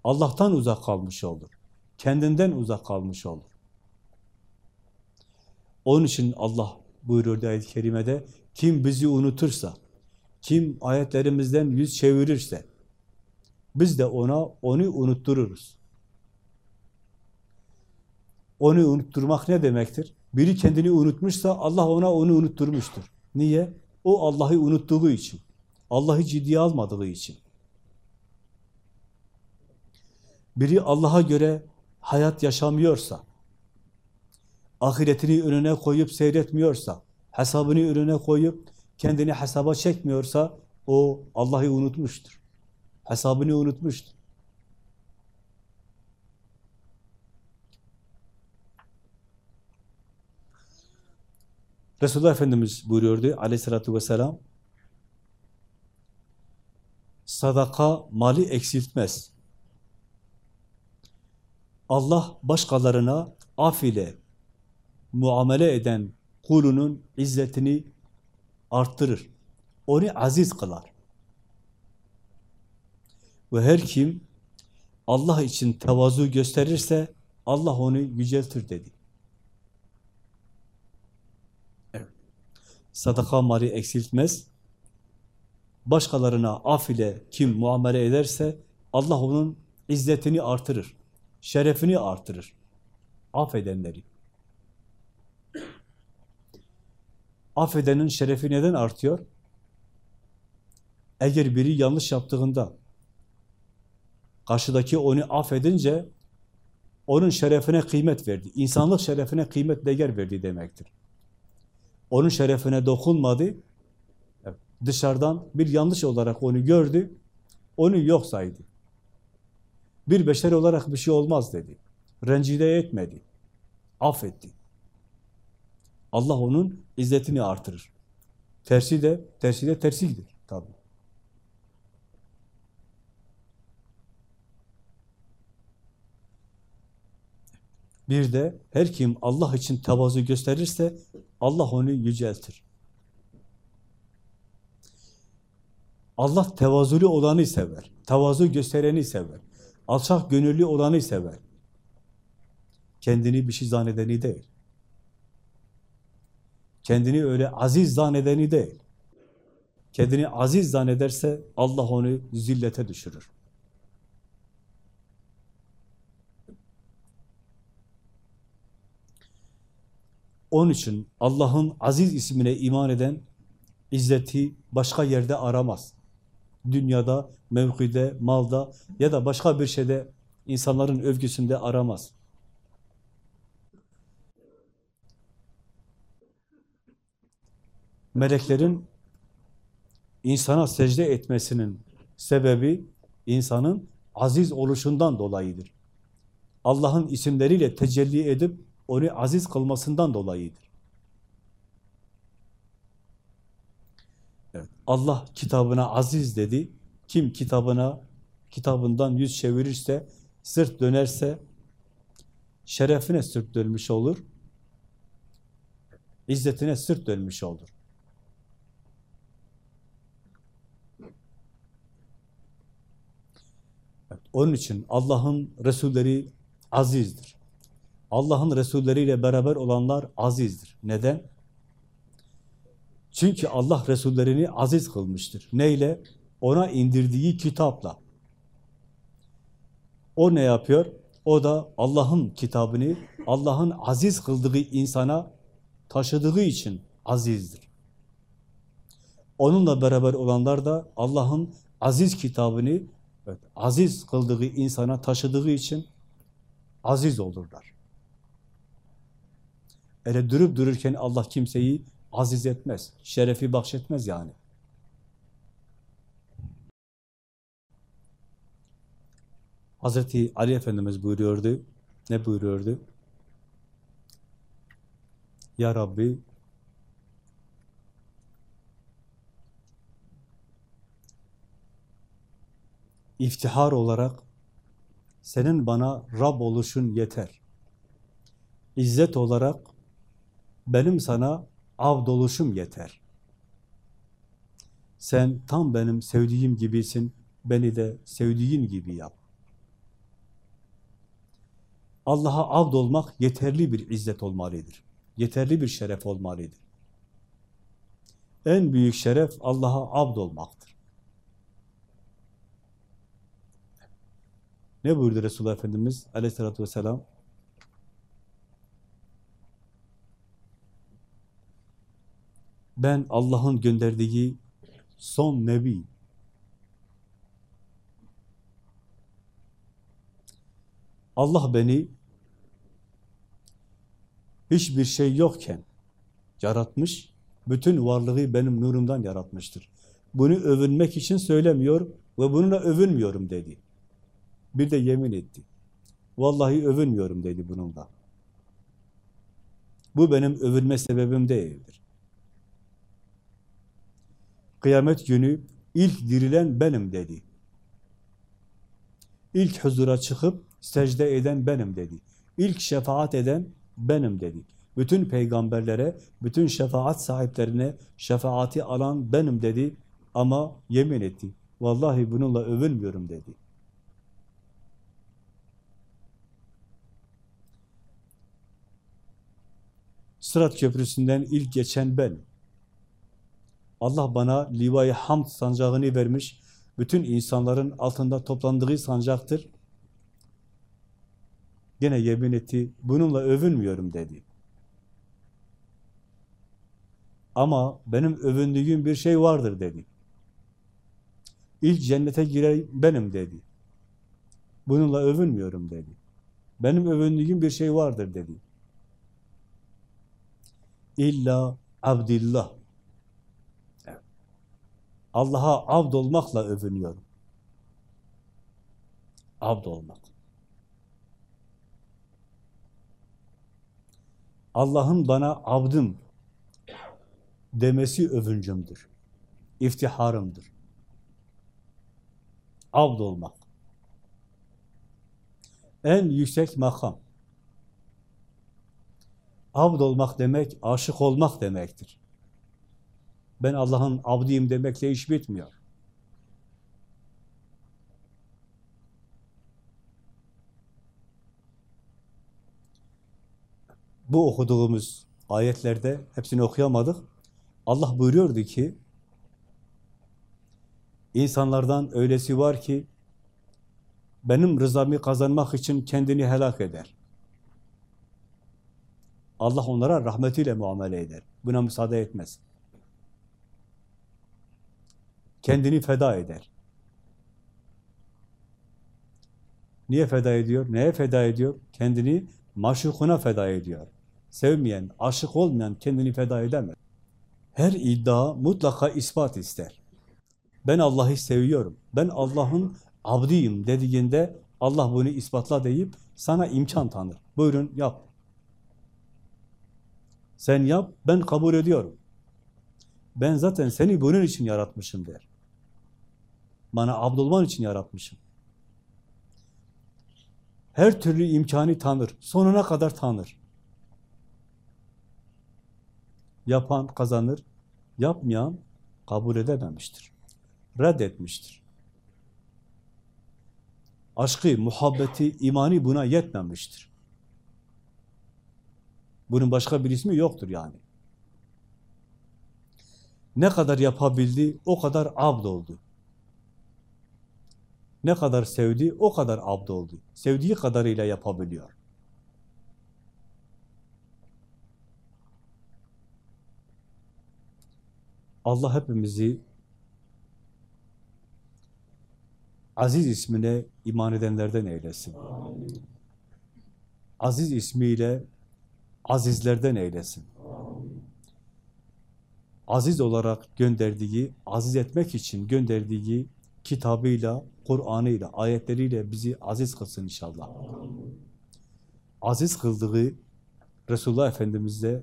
Allah'tan uzak kalmış olur. Kendinden uzak kalmış olur. Onun için Allah buyuruyor ayet-i kerimede, kim bizi unutursa, kim ayetlerimizden yüz çevirirse, biz de ona onu unuttururuz. Onu unutturmak ne demektir? Biri kendini unutmuşsa Allah ona onu unutturmuştur. Niye? O Allah'ı unuttuğu için. Allah'ı ciddiye almadığı için. Biri Allah'a göre hayat yaşamıyorsa, ahiretini önüne koyup seyretmiyorsa, hesabını önüne koyup kendini hesaba çekmiyorsa, o Allah'ı unutmuştur. Hesabını unutmuştur. Resulullah Efendimiz buyuruyordu aleyhissalatü vesselam, sadaka mali eksiltmez. Allah başkalarına af ile muamele eden kulunun izzetini arttırır. Onu aziz kılar. Ve her kim Allah için tevazu gösterirse Allah onu yüceltir dedi. Evet. Sadaka mali eksiltmez. Başkalarına af ile kim muamele ederse Allah onun izzetini artırır. Şerefini artırır. Affedenleri. Affedenin şerefi neden artıyor? Eğer biri yanlış yaptığında karşıdaki onu affedince onun şerefine kıymet verdi. İnsanlık şerefine kıymet değer verdi demektir. Onun şerefine dokunmadı. Dışarıdan bir yanlış olarak onu gördü. Onu yok saydı. Bir beşer olarak bir şey olmaz dedi. Rencide etmedi. Affetti. Allah onun izzetini artırır. Tersi de, tersi de tersidir tabi. Bir de her kim Allah için tevazu gösterirse Allah onu yüceltir. Allah tevazulu olanı sever. Tevazu göstereni sever. Alçak gönüllü olanı sever. Kendini bir şey zannedeni değil. Kendini öyle aziz zannedeni değil. Kendini aziz zannederse Allah onu zillete düşürür. Onun için Allah'ın aziz ismine iman eden izzeti başka yerde aramaz. Dünyada, mevkide, malda ya da başka bir şeyde insanların övgüsünde aramaz. Meleklerin insana secde etmesinin sebebi insanın aziz oluşundan dolayıdır. Allah'ın isimleriyle tecelli edip onu aziz kılmasından dolayıdır. Evet, Allah kitabına aziz dedi. Kim kitabına, kitabından yüz çevirirse, sırt dönerse, şerefine sırt dönmüş olur, izzetine sırt dönmüş olur. Onun için Allah'ın Resulleri azizdir. Allah'ın Resulleriyle beraber olanlar azizdir. Neden? Çünkü Allah Resullerini aziz kılmıştır. Neyle? Ona indirdiği kitapla. O ne yapıyor? O da Allah'ın kitabını, Allah'ın aziz kıldığı insana taşıdığı için azizdir. Onunla beraber olanlar da Allah'ın aziz kitabını evet, aziz kıldığı insana taşıdığı için aziz olurlar. Öyle durup dururken Allah kimseyi aziz etmez, şerefi bahşetmez yani. Hazreti Ali Efendimiz buyuruyordu, ne buyuruyordu? Ya Rabbi, iftihar olarak senin bana Rab oluşun yeter. İzzet olarak benim sana av doluşum yeter. Sen tam benim sevdiğim gibisin, beni de sevdiğin gibi yap. Allah'a avd olmak yeterli bir izzet olmalıdır. Yeterli bir şeref olmalıdır. En büyük şeref Allah'a avd olmaktır. Ne buyurdu Resulullah Efendimiz aleyhissalatü vesselam? Ben Allah'ın gönderdiği son nebi. Allah beni hiçbir şey yokken yaratmış, bütün varlığı benim nurumdan yaratmıştır. Bunu övünmek için söylemiyor ve bununla övünmüyorum dedi. Bir de yemin etti. Vallahi övünmüyorum dedi bununla. Bu benim övünme sebebim değildir. Kıyamet günü ilk dirilen benim dedi. İlk huzura çıkıp secde eden benim dedi. İlk şefaat eden benim dedi. Bütün peygamberlere, bütün şefaat sahiplerine şefaati alan benim dedi. Ama yemin etti. Vallahi bununla övünmüyorum dedi. Sırat Köprüsü'nden ilk geçen ben. Allah bana livayı hamd sancağını vermiş. Bütün insanların altında toplandığı sancaktır. Gene yemin etti. Bununla övünmüyorum dedi. Ama benim övündüğüm bir şey vardır dedi. İlk cennete girer benim dedi. Bununla övünmüyorum dedi. Benim övündüğüm bir şey vardır dedi. İlla abdillah. Allah'a abd olmakla övünüyorum. Abd olmak. Allah'ın bana abdım demesi övüncümdür. İftiharımdır. Abd olmak. En yüksek makam. Abd olmak demek, aşık olmak demektir. Ben Allah'ın abdiyim demekle iş bitmiyor. Bu okuduğumuz ayetlerde, hepsini okuyamadık. Allah buyuruyordu ki, insanlardan öylesi var ki, benim rızamı kazanmak için kendini helak eder. Allah onlara rahmetiyle muamele eder. Buna müsaade etmez. Kendini feda eder. Niye feda ediyor? Neye feda ediyor? Kendini maşukuna feda ediyor. Sevmeyen, aşık olmayan kendini feda edemez. Her iddia mutlaka ispat ister. Ben Allah'ı seviyorum, ben Allah'ın abdiyim dediğinde Allah bunu ispatla deyip sana imkan tanır. Buyurun yap. Sen yap, ben kabul ediyorum. Ben zaten seni bunun için yaratmışım der. Bana abdolman için yaratmışım. Her türlü imkanı tanır, sonuna kadar tanır. Yapan kazanır, yapmayan kabul edememiştir. Reddetmiştir. Aşkı, muhabbeti, imani buna yetmemiştir. Bunun başka bir ismi yoktur yani. Ne kadar yapabildi, o kadar abd oldu. Ne kadar sevdi, o kadar abd oldu. Sevdiği kadarıyla yapabiliyor. Allah hepimizi aziz ismine iman edenlerden eylesin. Aziz ismiyle azizlerden eylesin. Aziz olarak gönderdiği, aziz etmek için gönderdiği kitabıyla, Kur'an'ıyla, ayetleriyle bizi aziz kılsın inşallah. Aziz kıldığı Resulullah Efendimiz'e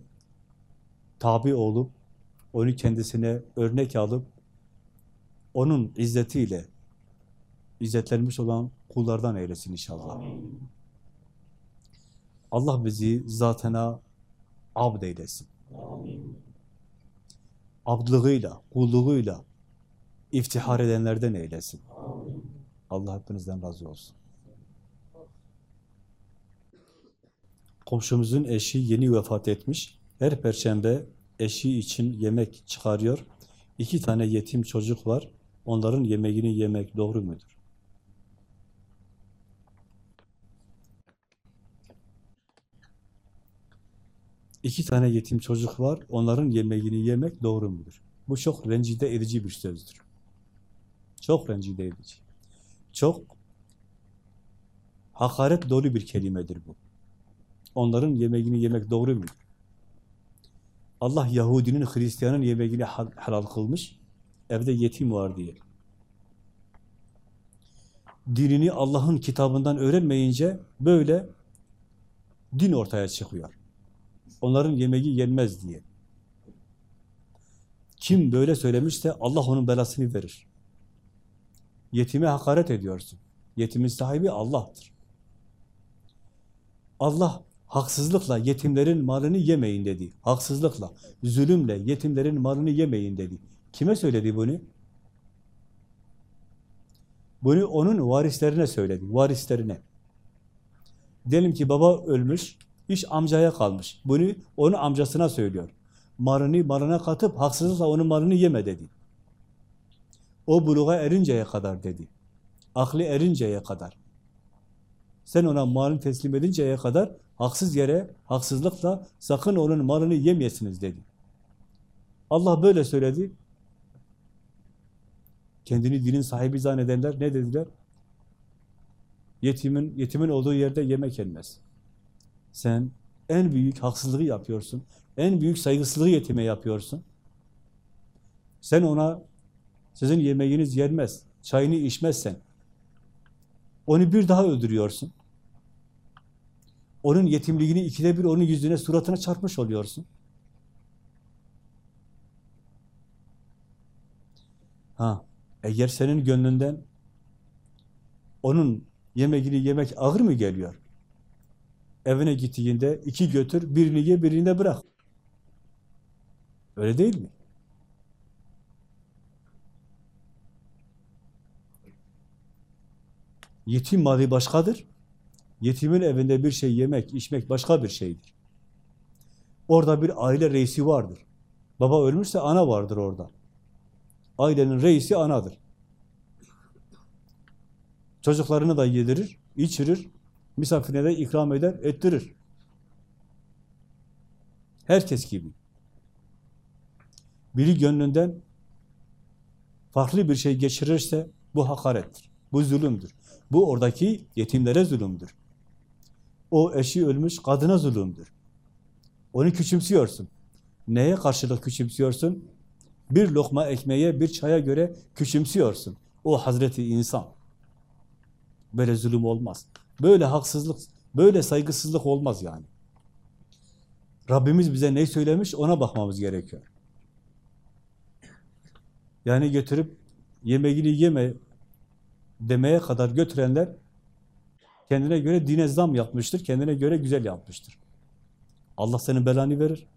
tabi olup, onu kendisine örnek alıp, onun izzetiyle izzetlenmiş olan kullardan eylesin inşallah. Allah bizi zatına abd eylesin. Abdlığıyla, kulluğuyla iftihar edenlerden eylesin. Allah hepinizden razı olsun. Komşumuzun eşi yeni vefat etmiş. Her perşembe eşi için yemek çıkarıyor. İki tane yetim çocuk var. Onların yemeğini yemek doğru mudur? İki tane yetim çocuk var. Onların yemeğini yemek doğru mudur? Bu çok rencide edici bir sözdür. Çok rencide edici. Çok hakaret dolu bir kelimedir bu. Onların yemeğini yemek doğru mudur? Allah Yahudinin, Hristiyanın yemeğini helal kılmış. Evde yetim var diye. Dinini Allah'ın kitabından öğrenmeyince böyle din ortaya çıkıyor. Onların yemeği yenmez diye. Kim böyle söylemişse Allah onun belasını verir. Yetime hakaret ediyorsun. Yetimin sahibi Allah'tır. Allah haksızlıkla yetimlerin malını yemeyin dedi. Haksızlıkla, zulümle yetimlerin malını yemeyin dedi. Kime söyledi bunu? Bunu onun varislerine söyledi, varislerine. Diyelim ki baba ölmüş, iş amcaya kalmış. Bunu onun amcasına söylüyor. Malını malına katıp haksızlıkla onun malını yeme dedi. O buluğa erinceye kadar dedi. Aklı erinceye kadar. Sen ona malını teslim edinceye kadar haksız yere, haksızlıkla sakın onun malını yemeyesiniz dedi. Allah böyle söyledi. Kendini dinin sahibi zannedenler ne dediler? Yetimin, yetimin olduğu yerde yemek yenmez. Sen en büyük haksızlığı yapıyorsun. En büyük saygısızlığı yetime yapıyorsun. Sen ona sizin yemeğiniz yenmez, çayını içmezsen onu bir daha öldürüyorsun. Onun yetimliğini ikide bir onun yüzüne, suratına çarpmış oluyorsun. Ha, eğer senin gönlünden onun yemeğini yemek ağır mı geliyor? Evine gittiğinde iki götür, birini ye, birini de bırak. Öyle değil mi? Yetim mali başkadır. Yetimin evinde bir şey yemek, içmek başka bir şeydir. Orada bir aile reisi vardır. Baba ölmüşse ana vardır orada. Ailenin reisi anadır. Çocuklarını da yedirir, içirir, misafirine de ikram eder, ettirir. Herkes gibi. Biri gönlünden farklı bir şey geçirirse bu hakarettir, bu zulümdür. Bu oradaki yetimlere zulümdür. O eşi ölmüş kadına zulümdür. Onu küçümsüyorsun. Neye karşılık küçümsüyorsun? Bir lokma ekmeğe, bir çaya göre küçümsüyorsun. O Hazreti insan. Böyle zulüm olmaz. Böyle haksızlık, böyle saygısızlık olmaz yani. Rabbimiz bize ne söylemiş ona bakmamız gerekiyor. Yani götürüp yemeğini yeme demeye kadar götürenler kendine göre dine zam yapmıştır, kendine göre güzel yapmıştır. Allah senin belanı verir.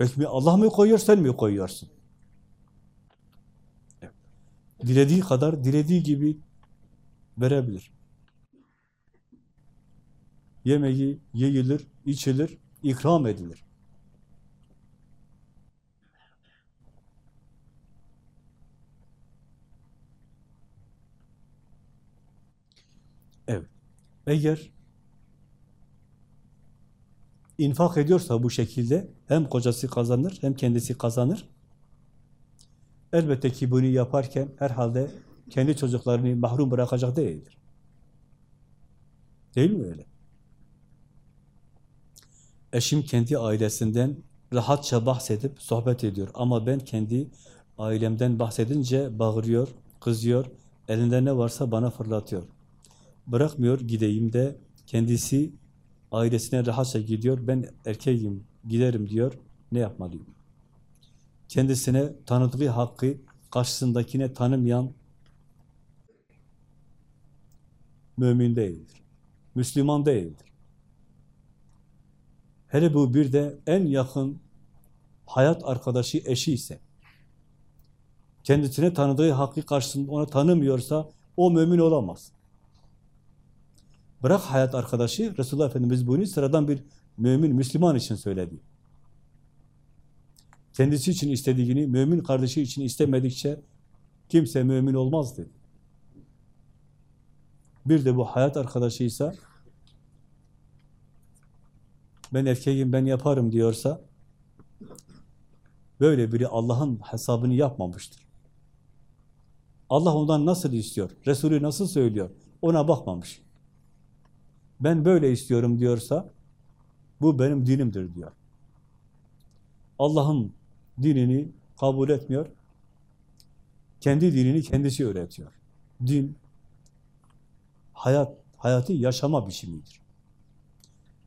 Hükmü Allah mı koyuyor, sen mi koyuyorsun? Dilediği kadar, dilediği gibi verebilir. Yemeği yiyilir, içilir, ikram edilir. Evet. Eğer infak ediyorsa bu şekilde hem kocası kazanır hem kendisi kazanır. Elbette ki bunu yaparken herhalde kendi çocuklarını mahrum bırakacak değildir. Değil mi öyle? Eşim kendi ailesinden rahatça bahsedip sohbet ediyor ama ben kendi ailemden bahsedince bağırıyor, kızıyor, elinde ne varsa bana fırlatıyor. Bırakmıyor gideyim de kendisi ailesine rahatça gidiyor. Ben erkeğim, giderim diyor. Ne yapmalıyım? Kendisine tanıdığı hakkı karşısındakine tanımayan mümin değildir. Müslüman değildir. Hele bu bir de en yakın hayat arkadaşı eşi ise kendisine tanıdığı hakkı karşısında onu tanımıyorsa o mümin olamaz. Bırak hayat arkadaşı, Resulullah Efendimiz bunu sıradan bir mümin, Müslüman için söyledi. Kendisi için istediğini, mümin kardeşi için istemedikçe kimse mümin olmaz dedi. Bir de bu hayat arkadaşıysa ben erkeğim, ben yaparım diyorsa böyle biri Allah'ın hesabını yapmamıştır. Allah ondan nasıl istiyor? Resulü nasıl söylüyor? Ona bakmamış ben böyle istiyorum diyorsa bu benim dinimdir diyor. Allah'ın dinini kabul etmiyor. Kendi dinini kendisi öğretiyor. Din hayat hayatı yaşama biçimidir.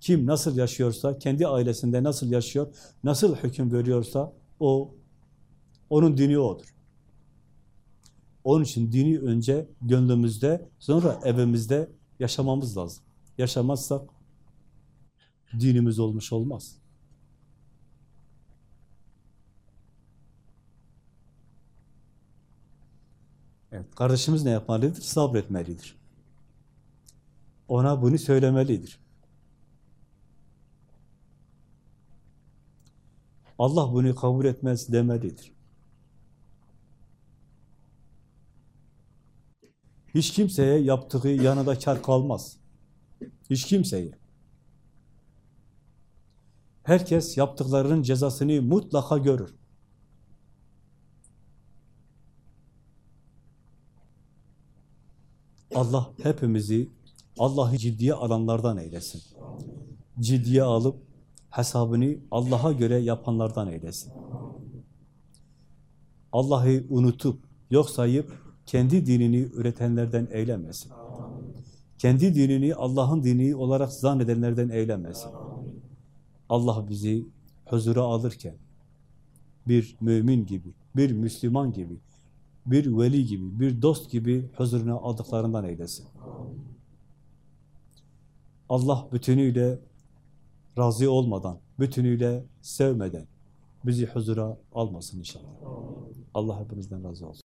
Kim nasıl yaşıyorsa, kendi ailesinde nasıl yaşıyor, nasıl hüküm veriyorsa o onun dini odur. Onun için dini önce gönlümüzde, sonra evimizde Yaşamamız lazım. Yaşamazsak dinimiz olmuş olmaz. Evet, kardeşimiz ne yapmalıdır? Sabretmelidir. Ona bunu söylemelidir. Allah bunu kabul etmez demelidir. Hiç kimseye yaptığı yanında kar kalmaz. Hiç kimseye. Herkes yaptıklarının cezasını mutlaka görür. Allah hepimizi Allah'ı ciddiye alanlardan eylesin. Ciddiye alıp hesabını Allah'a göre yapanlardan eylesin. Allah'ı unutup, yok sayıp, kendi dinini üretenlerden eylemesin. Kendi dinini Allah'ın dini olarak zannedenlerden eylemesin. Allah bizi huzura alırken, bir mümin gibi, bir Müslüman gibi, bir veli gibi, bir dost gibi huzuruna aldıklarından eylesin. Allah bütünüyle razı olmadan, bütünüyle sevmeden bizi huzura almasın inşallah. Allah hepinizden razı olsun.